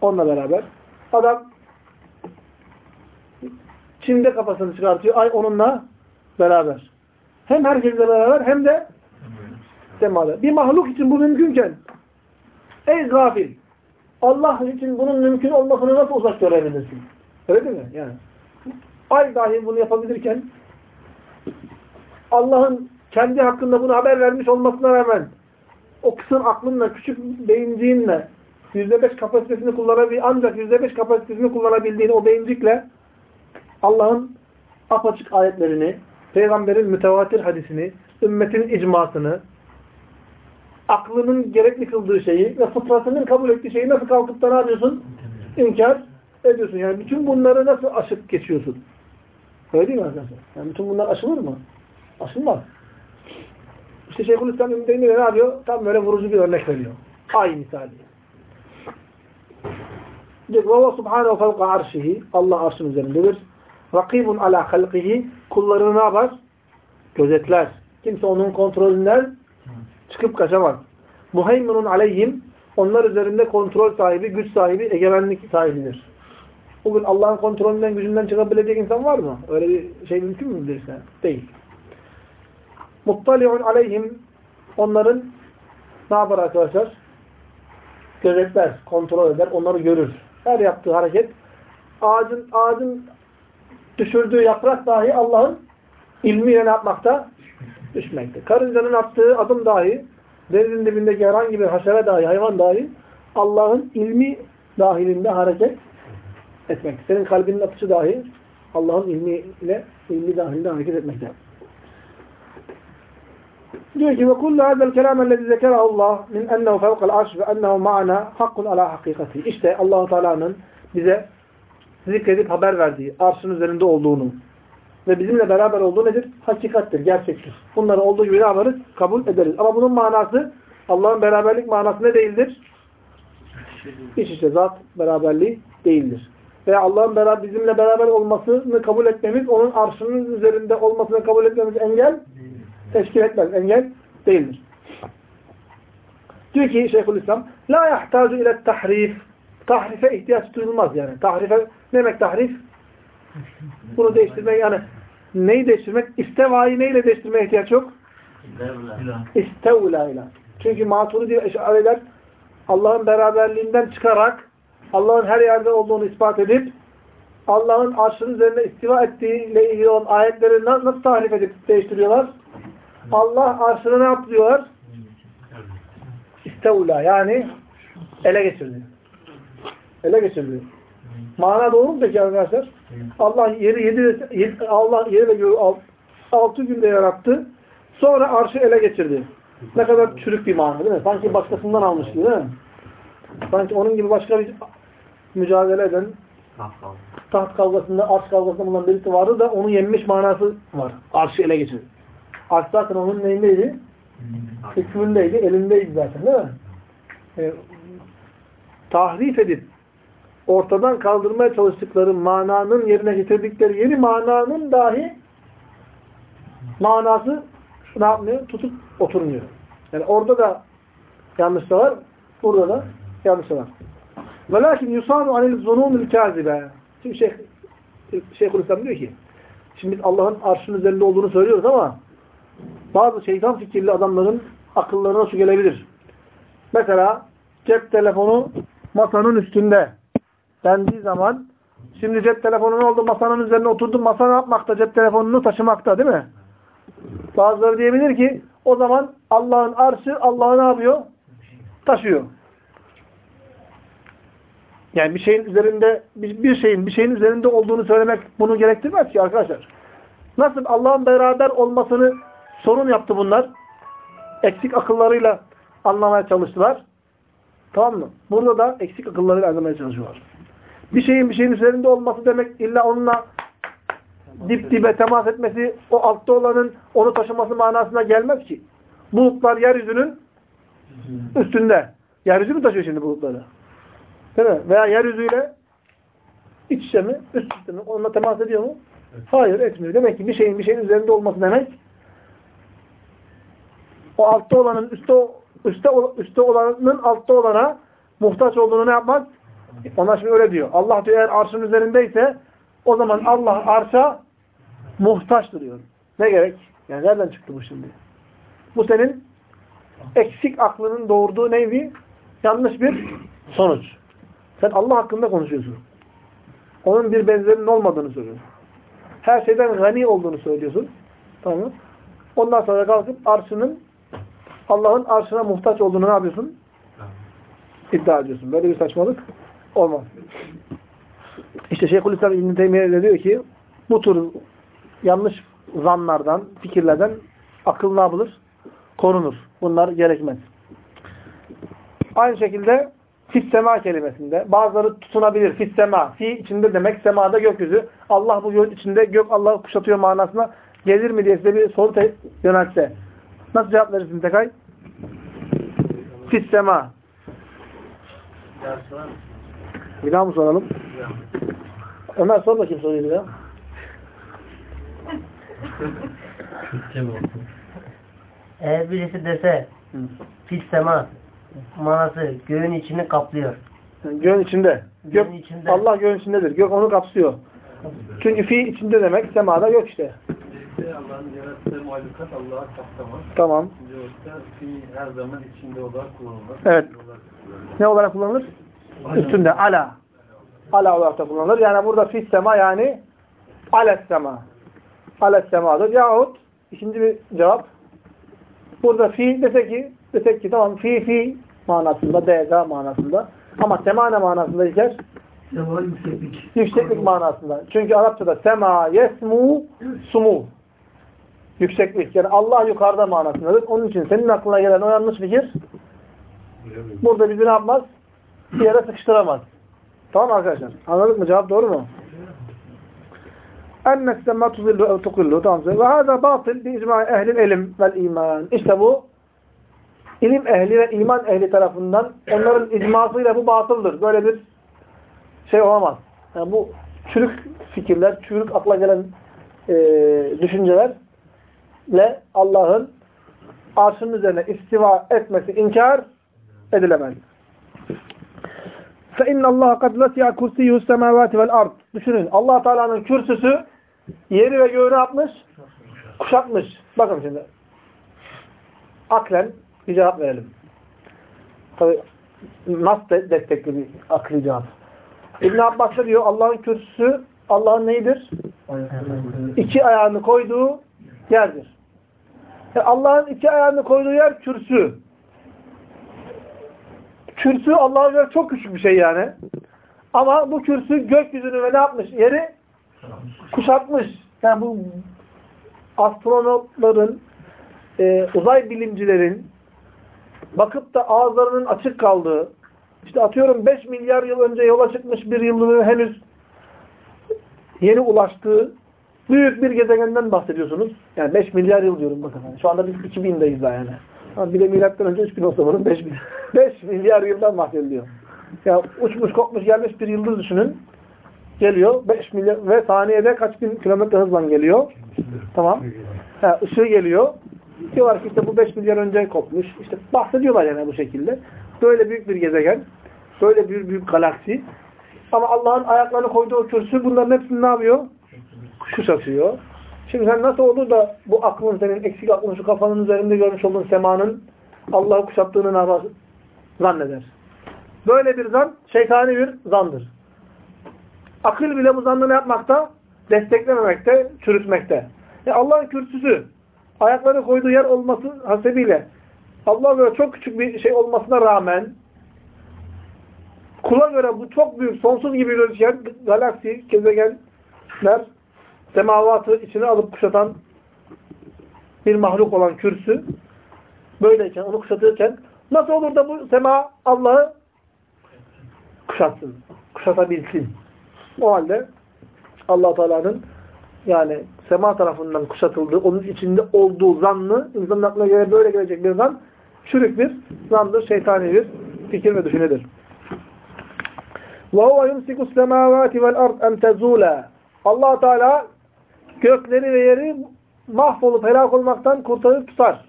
onunla beraber. Adam Çin'de kafasını çıkartıyor. Ay onunla beraber. Hem herkesle beraber hem de semada. Bir mahluk için bu mümkünken ey gafil Allah için bunun mümkün olmasını nasıl uzak görebilirsin? Öyle değil mi? Yani ay dahi bunu yapabilirken Allah'ın kendi hakkında bunu haber vermiş olmasına rağmen o kısım aklınla, küçük beyinciğinle %5 kapasitesini kullanabil ancak %5 kapasitesini kullanabildiğin o beyincikle Allah'ın apaçık ayetlerini, peygamberin mütevatir hadisini, ümmetin icmasını, aklının gerekli kıldığı şeyi ve fıtratının kabul ettiği şeyi nasıl kalkıp da ne yapıyorsun? İnkar ediyorsun. Yani bütün bunları nasıl aşıp geçiyorsun? Öyle değil mi arkadaşlar? Yani bütün bunlar aşılır mı? Aşılmaz. İşte Şeyhülislam İbn Teymiye ne yapıyor? Tam böyle vurucu bir örnek veriyor. Ay misali. Diyor Allah subhanehu fevka arşihi Allah arşın üzerindedir. Rakibun ala halqihi kullarını ne yapar? Gözetler. Kimse onun kontrolünden çıkıp kaçamaz. Muheyminun aleyhim onlar üzerinde kontrol sahibi, güç sahibi, egemenlik sahibidir. Bugün Allah'ın kontrolünden, gücünden çıkabilecek insan var mı? Öyle bir şey mümkün müdür ise? Değil. Muttali'un aleyhim onların ne yapar arkadaşlar? Gözetler, kontrol eder, onları görür. Her yaptığı hareket ağacın ağacın düşürdüğü yaprak dahi Allah'ın ilmiyle ne yapmakta? Düşmekte. Karıncanın attığı adım dahi denizin dibindeki herhangi bir haşere dahi, hayvan dahi Allah'ın ilmi dahilinde hareket etmek. Senin kalbinin atışı dahi Allah'ın ilmiyle, ilmi dahilinde hareket etmekte. Diyor ki ve kullu hadel kelam ellezî zekerahu Allah min ennehu fevkal arş ve ennehu ma'ana hakkun ala hakikati. İşte allah Teala'nın bize zikredip haber verdiği arşın üzerinde olduğunu ve bizimle beraber olduğu nedir? Hakikattir, gerçektir. Bunları olduğu gibi ne yaparız? Kabul ederiz. Ama bunun manası Allah'ın beraberlik manası ne değildir? İç içe zat beraberliği değildir. Ve Allah'ın beraber, bizimle beraber olmasını kabul etmemiz, onun arşının üzerinde olmasını kabul etmemiz engel teşkil etmez. Engel değildir. Diyor ki Şeyhülislam La yahtacu ile tahrif Tahrife ihtiyaç duyulmaz yani. Tahrife ne demek tahrif? Bunu değiştirmek yani neyi değiştirmek? İstevayı neyle değiştirmeye ihtiyaç yok? İstevla ile. Çünkü Maturidi eşariler Allah'ın beraberliğinden çıkarak Allah'ın her yerde olduğunu ispat edip Allah'ın arşının üzerine istiva ettiğiyle ilgili olan ayetleri nasıl tahrif edip değiştiriyorlar? Allah arşını ne yaptı diyorlar? İstevla yani ele geçirdi. Ele geçirdi. Mana doğru mu peki arkadaşlar? Allah yeri yedi, Allah yeri ve göğü alt, altı günde yarattı. Sonra arşı ele geçirdi. Ne kadar çürük bir mana değil mi? Sanki başkasından almış gibi değil mi? Sanki onun gibi başka bir mücadele eden taht kavgasında, arş kavgasında bulunan birisi vardı da onu yenmiş manası var. Arşı ele geçirdi. Arş zaten onun neyindeydi? Hükmündeydi, elindeydi zaten değil mi? E, tahrif edip ortadan kaldırmaya çalıştıkları mananın yerine getirdikleri yeni mananın dahi manası ne yapmıyor? Tutup oturmuyor. Yani orada da yanlışlar var, burada da yanlışlar var. Velakin yusanu anil zununul kazibe. Şimdi Şeyh, Şeyhülislam diyor ki, şimdi biz Allah'ın arşın üzerinde olduğunu söylüyoruz ama bazı şeytan fikirli adamların akıllarına su gelebilir. Mesela cep telefonu masanın üstünde dendiği zaman şimdi cep telefonu ne oldu? Masanın üzerine oturdu. Masa ne yapmakta? Cep telefonunu taşımakta değil mi? Bazıları diyebilir ki o zaman Allah'ın arşı Allah'ı ne yapıyor? Taşıyor. Yani bir şeyin üzerinde bir şeyin bir şeyin üzerinde olduğunu söylemek bunu gerektirmez ki arkadaşlar. Nasıl Allah'ın beraber olmasını sorun yaptı bunlar. Eksik akıllarıyla anlamaya çalıştılar. Tamam mı? Burada da eksik akıllarıyla anlamaya çalışıyorlar. Bir şeyin bir şeyin üzerinde olması demek illa onunla dip dibe temas etmesi, o altta olanın onu taşıması manasına gelmez ki. Bulutlar yeryüzünün üstünde. Yeryüzü mü taşıyor şimdi bulutları? Değil mi? Veya yeryüzüyle iç içe mi? Üst üste mi? Onunla temas ediyor mu? Hayır etmiyor. Demek ki bir şeyin bir şeyin üzerinde olması demek o altta olanın üstte üstte üstte olanın altta olana muhtaç olduğunu ne yapmaz? Ona şimdi öyle diyor. Allah diyor eğer arşın üzerindeyse o zaman Allah arşa muhtaçtır diyor. Ne gerek? Yani nereden çıktı bu şimdi? Bu senin eksik aklının doğurduğu nevi? Yanlış bir sonuç. Sen Allah hakkında konuşuyorsun. Onun bir benzerinin olmadığını söylüyorsun. Her şeyden gani olduğunu söylüyorsun. Tamam mı? Ondan sonra kalkıp arşının Allah'ın arşına muhtaç olduğunu ne yapıyorsun? İddia ediyorsun. Böyle bir saçmalık olmaz. İşte Şeyhülislam İbn Teymiye de diyor ki bu tür yanlış zanlardan, fikirlerden akıl ne yapılır? Korunur. Bunlar gerekmez. Aynı şekilde fissema kelimesinde bazıları tutunabilir. Fissema. Fi içinde demek semada gökyüzü. Allah bu göğün içinde gök Allah'ı kuşatıyor manasına gelir mi diye size bir soru yöneltse. Nasıl cevap verirsin Tekay? Fissema. Bir daha mı soralım? Ömer sor bakayım soruyu bir daha. Eğer birisi dese Hı. fis sema manası göğün içini kaplıyor. Göğün içinde. Gök, Göğün içinde. Allah göğün içindedir. Gök onu kapsıyor. Çünkü fi içinde demek semada gök işte. İşte Allah'ın yarattığı mahlukat Allah'a kapsamaz. Tamam. Fi her zaman içinde olarak kullanılır. Evet. İçinde olarak kullanılır. Ne olarak kullanılır? Üstünde. Ala. Ala olarak da kullanılır. Yani burada fis sema yani ales sema. Ales semadır. Yahut ikinci bir cevap. Burada fi dese ki desek ki tamam fi fi manasında, dega manasında. Ama semane manasında geçer. Sema yükseklik. Yükseklik manasında. Çünkü Arapçada sema, yesmu, sumu. Yükseklik. Yani Allah yukarıda manasındadır. Onun için senin aklına gelen o yanlış fikir burada bizi ne yapmaz? Bir yere sıkıştıramaz. Tamam arkadaşlar? Anladık mı? Cevap doğru mu? Ennes sema tuzillu ev tukillu. Tamam. Ve hâzâ batıl bi icma'i ehlil ilim vel. İşte bu ilim ehli ve iman ehli tarafından onların icmasıyla bu batıldır. Böyle bir şey olamaz. Yani bu çürük fikirler, çürük akla gelen e, düşüncelerle Allah'ın arşının üzerine istiva etmesi inkar edilemez. فَاِنَّ اللّٰهَ قَدْ وَسِعَ كُرْسِيُّ السَّمَاوَاتِ وَالْاَرْضِ Düşünün. allah Teala'nın kürsüsü yeri ve göğünü yapmış, kuşatmış. Bakın şimdi. Aklen bir cevap verelim. Tabi nas de destekli bir akli cevap. İbn Abbas da diyor Allah'ın kürsüsü Allah'ın neyidir? İki ayağını koyduğu yerdir. Yani Allah'ın iki ayağını koyduğu yer kürsü. Kürsü Allah'a göre çok küçük bir şey yani. Ama bu kürsü gökyüzünü ve ne yapmış? Yeri kuşatmış. Yani bu astronotların, e, uzay bilimcilerin bakıp da ağızlarının açık kaldığı, işte atıyorum 5 milyar yıl önce yola çıkmış bir yıldızın henüz yeni ulaştığı büyük bir gezegenden bahsediyorsunuz. Yani 5 milyar yıl diyorum bakın. Yani şu anda biz 2000'deyiz daha yani. Ama bir de milattan önce 3000 olsa bunun 5, 5 milyar yıldan bahsediliyor. Ya uçmuş kopmuş gelmiş bir yıldız düşünün. Geliyor 5 milyar ve saniyede kaç bin kilometre hızla geliyor. Tamam. Ha, ışığı geliyor. Diyorlar ki işte bu 5 milyar önce kopmuş. İşte bahsediyorlar yani bu şekilde. Böyle büyük bir gezegen. Böyle büyük büyük galaksi. Ama Allah'ın ayaklarını koyduğu o kürsü bunların hepsini ne yapıyor? Kuşatıyor. Şimdi sen nasıl olur da bu aklın senin eksik aklın şu kafanın üzerinde görmüş olduğun semanın Allah'ı kuşattığını? Zanneder. Böyle bir zan şeytani bir zandır. Akıl bile bu zannı yapmakta? Desteklememekte, çürütmekte. E Allah'ın kürsüsü ayakları koyduğu yer olması hasebiyle Allah'a göre çok küçük bir şey olmasına rağmen kula göre bu çok büyük, sonsuz gibi gözüken galaksi, gezegenler semavatı içine alıp kuşatan bir mahluk olan kürsü böyleyken, onu kuşatırken nasıl olur da bu sema Allah'ı kuşatsın, kuşatabilsin. O halde allah Teala'nın yani sema tarafından kuşatıldığı, onun içinde olduğu zannı, insanın aklına göre böyle gelecek bir zan, çürük bir zandır, şeytani bir fikir ve düşünedir. وَهُوَ يُمْسِكُ السَّمَاوَاتِ وَالْأَرْضِ اَنْ تَزُولَ allah Teala gökleri ve yeri mahvolup helak olmaktan kurtarıp tutar.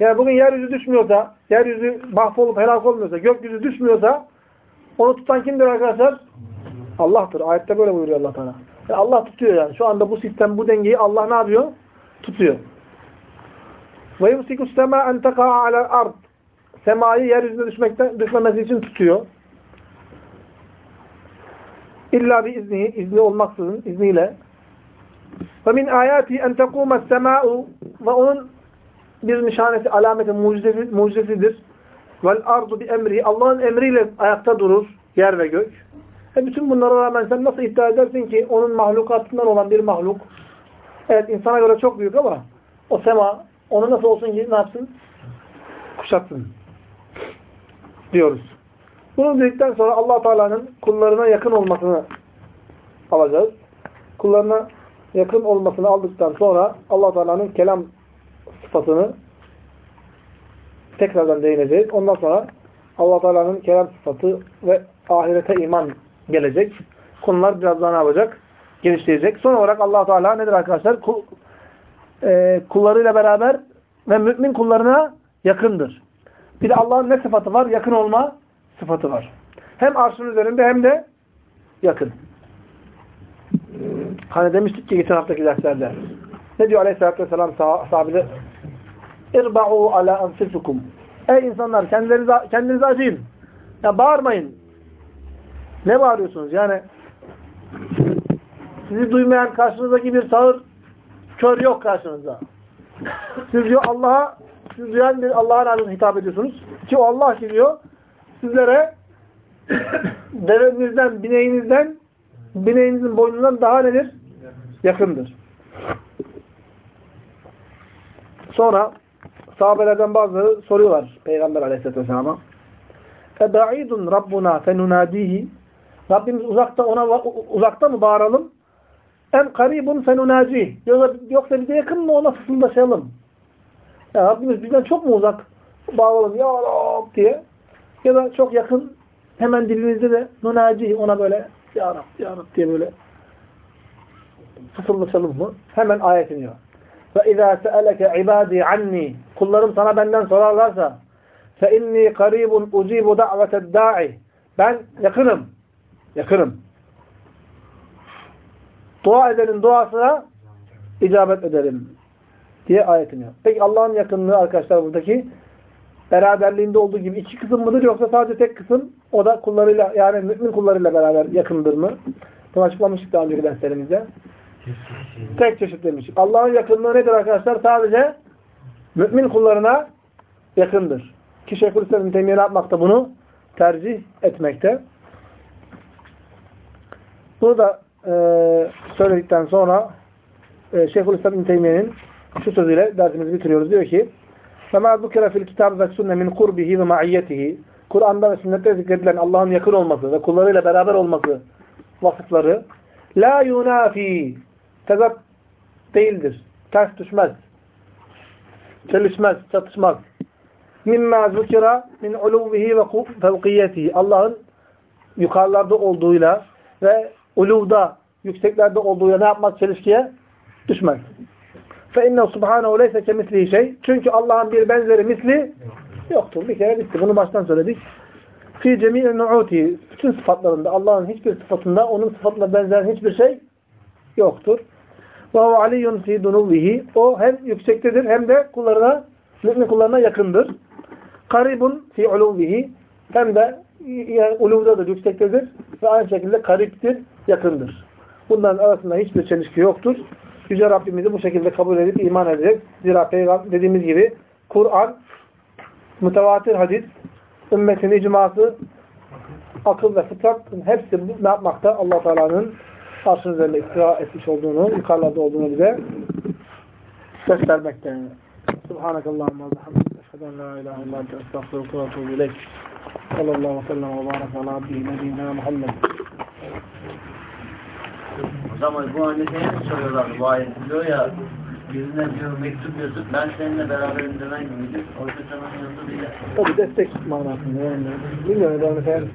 Yani bugün yeryüzü düşmüyorsa, yeryüzü mahvolup helak olmuyorsa, gökyüzü düşmüyorsa onu tutan kimdir arkadaşlar? Allah'tır. Ayette böyle buyuruyor Allah Teala. Yani Allah tutuyor yani. Şu anda bu sistem, bu dengeyi Allah ne yapıyor? Tutuyor. Ve yumsikus sema en teka'a alel ard. Semayı yeryüzüne düşmekten, düşmemesi için tutuyor. İlla bir izni, izni olmaksızın, izniyle. Min ayati en tekumes sema'u ve onun bir nişanesi, alameti, mucizesi, mucizesidir. Vel ardu bi emri. Allah'ın emriyle ayakta durur yer ve gök. E bütün bunlara rağmen sen nasıl iddia edersin ki onun mahlukatından olan bir mahluk evet insana göre çok büyük ama o sema onu nasıl olsun ki ne yapsın? Kuşatsın. Diyoruz. Bunu dedikten sonra allah Teala'nın kullarına yakın olmasını alacağız. Kullarına yakın olmasını aldıktan sonra allah Teala'nın kelam sıfatını tekrardan değineceğiz. Ondan sonra allah Teala'nın kelam sıfatı ve ahirete iman gelecek. Konular biraz daha ne yapacak? Genişleyecek. Son olarak allah Teala nedir arkadaşlar? Kul, e, kullarıyla beraber ve mümin kullarına yakındır. Bir de Allah'ın ne sıfatı var? Yakın olma sıfatı var. Hem arşın üzerinde hem de yakın. Hani demiştik ki geçen haftaki derslerde. Ne diyor aleyhissalatü vesselam sah sahabede? İrba'u ala anfusukum. Ey insanlar kendinize, kendinize acıyın. Ya bağırmayın. Ne bağırıyorsunuz? Yani sizi duymayan karşınızdaki bir sağır kör yok karşınızda. Siz diyor Allah'a siz duyan bir Allah'a razı hitap ediyorsunuz. Ki Allah ki diyor sizlere devenizden, bineğinizden bileğinizin boynundan daha nedir? Yakındır. Sonra sahabelerden bazıları soruyorlar Peygamber aleyhisselatü vesselama. Ebaidun Rabbuna fenunadihi Rabbimiz uzakta ona uzakta mı bağıralım? Em karibun fenunacih. Yoksa yoksa bize yakın mı ona fısıldaşalım? Yani Rabbimiz bizden çok mu uzak? Bağıralım ya Rab diye. Ya da çok yakın hemen dilimizde de nunaci ona böyle ya Rab ya Rab diye böyle fısıldaşalım mı? Hemen ayet iniyor. İzâ se'eleke ibâdî anni kullarım sana benden sorarlarsa inni karibun ucibu da'veted da'i ben yakınım yakınım. Dua edenin duasına icabet ederim diye ayet iniyor. Peki Allah'ın yakınlığı arkadaşlar buradaki beraberliğinde olduğu gibi iki kısım mıdır yoksa sadece tek kısım o da kullarıyla yani mümin kullarıyla beraber yakındır mı? Bunu açıklamıştık daha önceki derslerimizde. Tek çeşit demiştik. Allah'ın yakınlığı nedir arkadaşlar? Sadece mümin kullarına yakındır. Ki Şeyhülislam'ın temiye yapmakta bunu tercih etmekte. Bunu da e, söyledikten sonra e, Şeyhülislam Teymiye'nin şu sözüyle dersimizi bitiriyoruz. Diyor ki فَمَا ذُكَرَ فِي الْكِتَابِ وَالسُنَّ مِنْ قُرْبِهِ وَمَعِيَّتِهِ Kur'an'da ve sünnette zikredilen Allah'ın yakın olması ve kullarıyla beraber olması vasıfları la yunafi tezat değildir. Ters düşmez. Çelişmez, çatışmaz. Mimma zukira min uluvihi ve fevkiyetihi. Allah'ın yukarılarda olduğuyla ve uluvda, yükseklerde olduğuyla ne yapmaz çelişkiye? Düşmez. فَاِنَّهُ سُبْحَانَهُ لَيْسَ كَمِثْلِهِ şey. Çünkü Allah'ın bir benzeri misli yoktur. Bir kere bitti. Bunu baştan söyledik. فِي جَمِينَ نُعُوتِهِ Bütün sıfatlarında, Allah'ın hiçbir sıfatında onun sıfatına benzer hiçbir şey yoktur. وَهُوَ عَلِيٌّ فِي دُنُوِّهِ O hem yüksektedir hem de kullarına, mümin kullarına yakındır. Karibun fi uluvihi hem de yani uluvdadır, yüksektedir ve aynı şekilde kariptir, yakındır. Bunların arasında hiçbir çelişki yoktur. Yüce Rabbimizi bu şekilde kabul edip iman edecek. Zira Peygamber dediğimiz gibi Kur'an, mütevatir hadis, ümmetin icması, akıl ve fıtrat hepsi ne yapmakta? allah Teala'nın arşın üzerinde istira etmiş olduğunu, yukarılarda olduğunu bize göstermekte. Subhanakallahumma ve bihamdike eşhedü la ilahe illa ente estağfiruke ve etûbü ileyk. Sallallahu ve sellem ve barak ala abdihi zaman bu anneye soruyorlar rivayet diyor ya birine diyor mektup yazıp ben seninle beraberim demen gibidir. Oysa sana yanında değil. O bir destek manasında yani. Bilmiyorum ben mesela.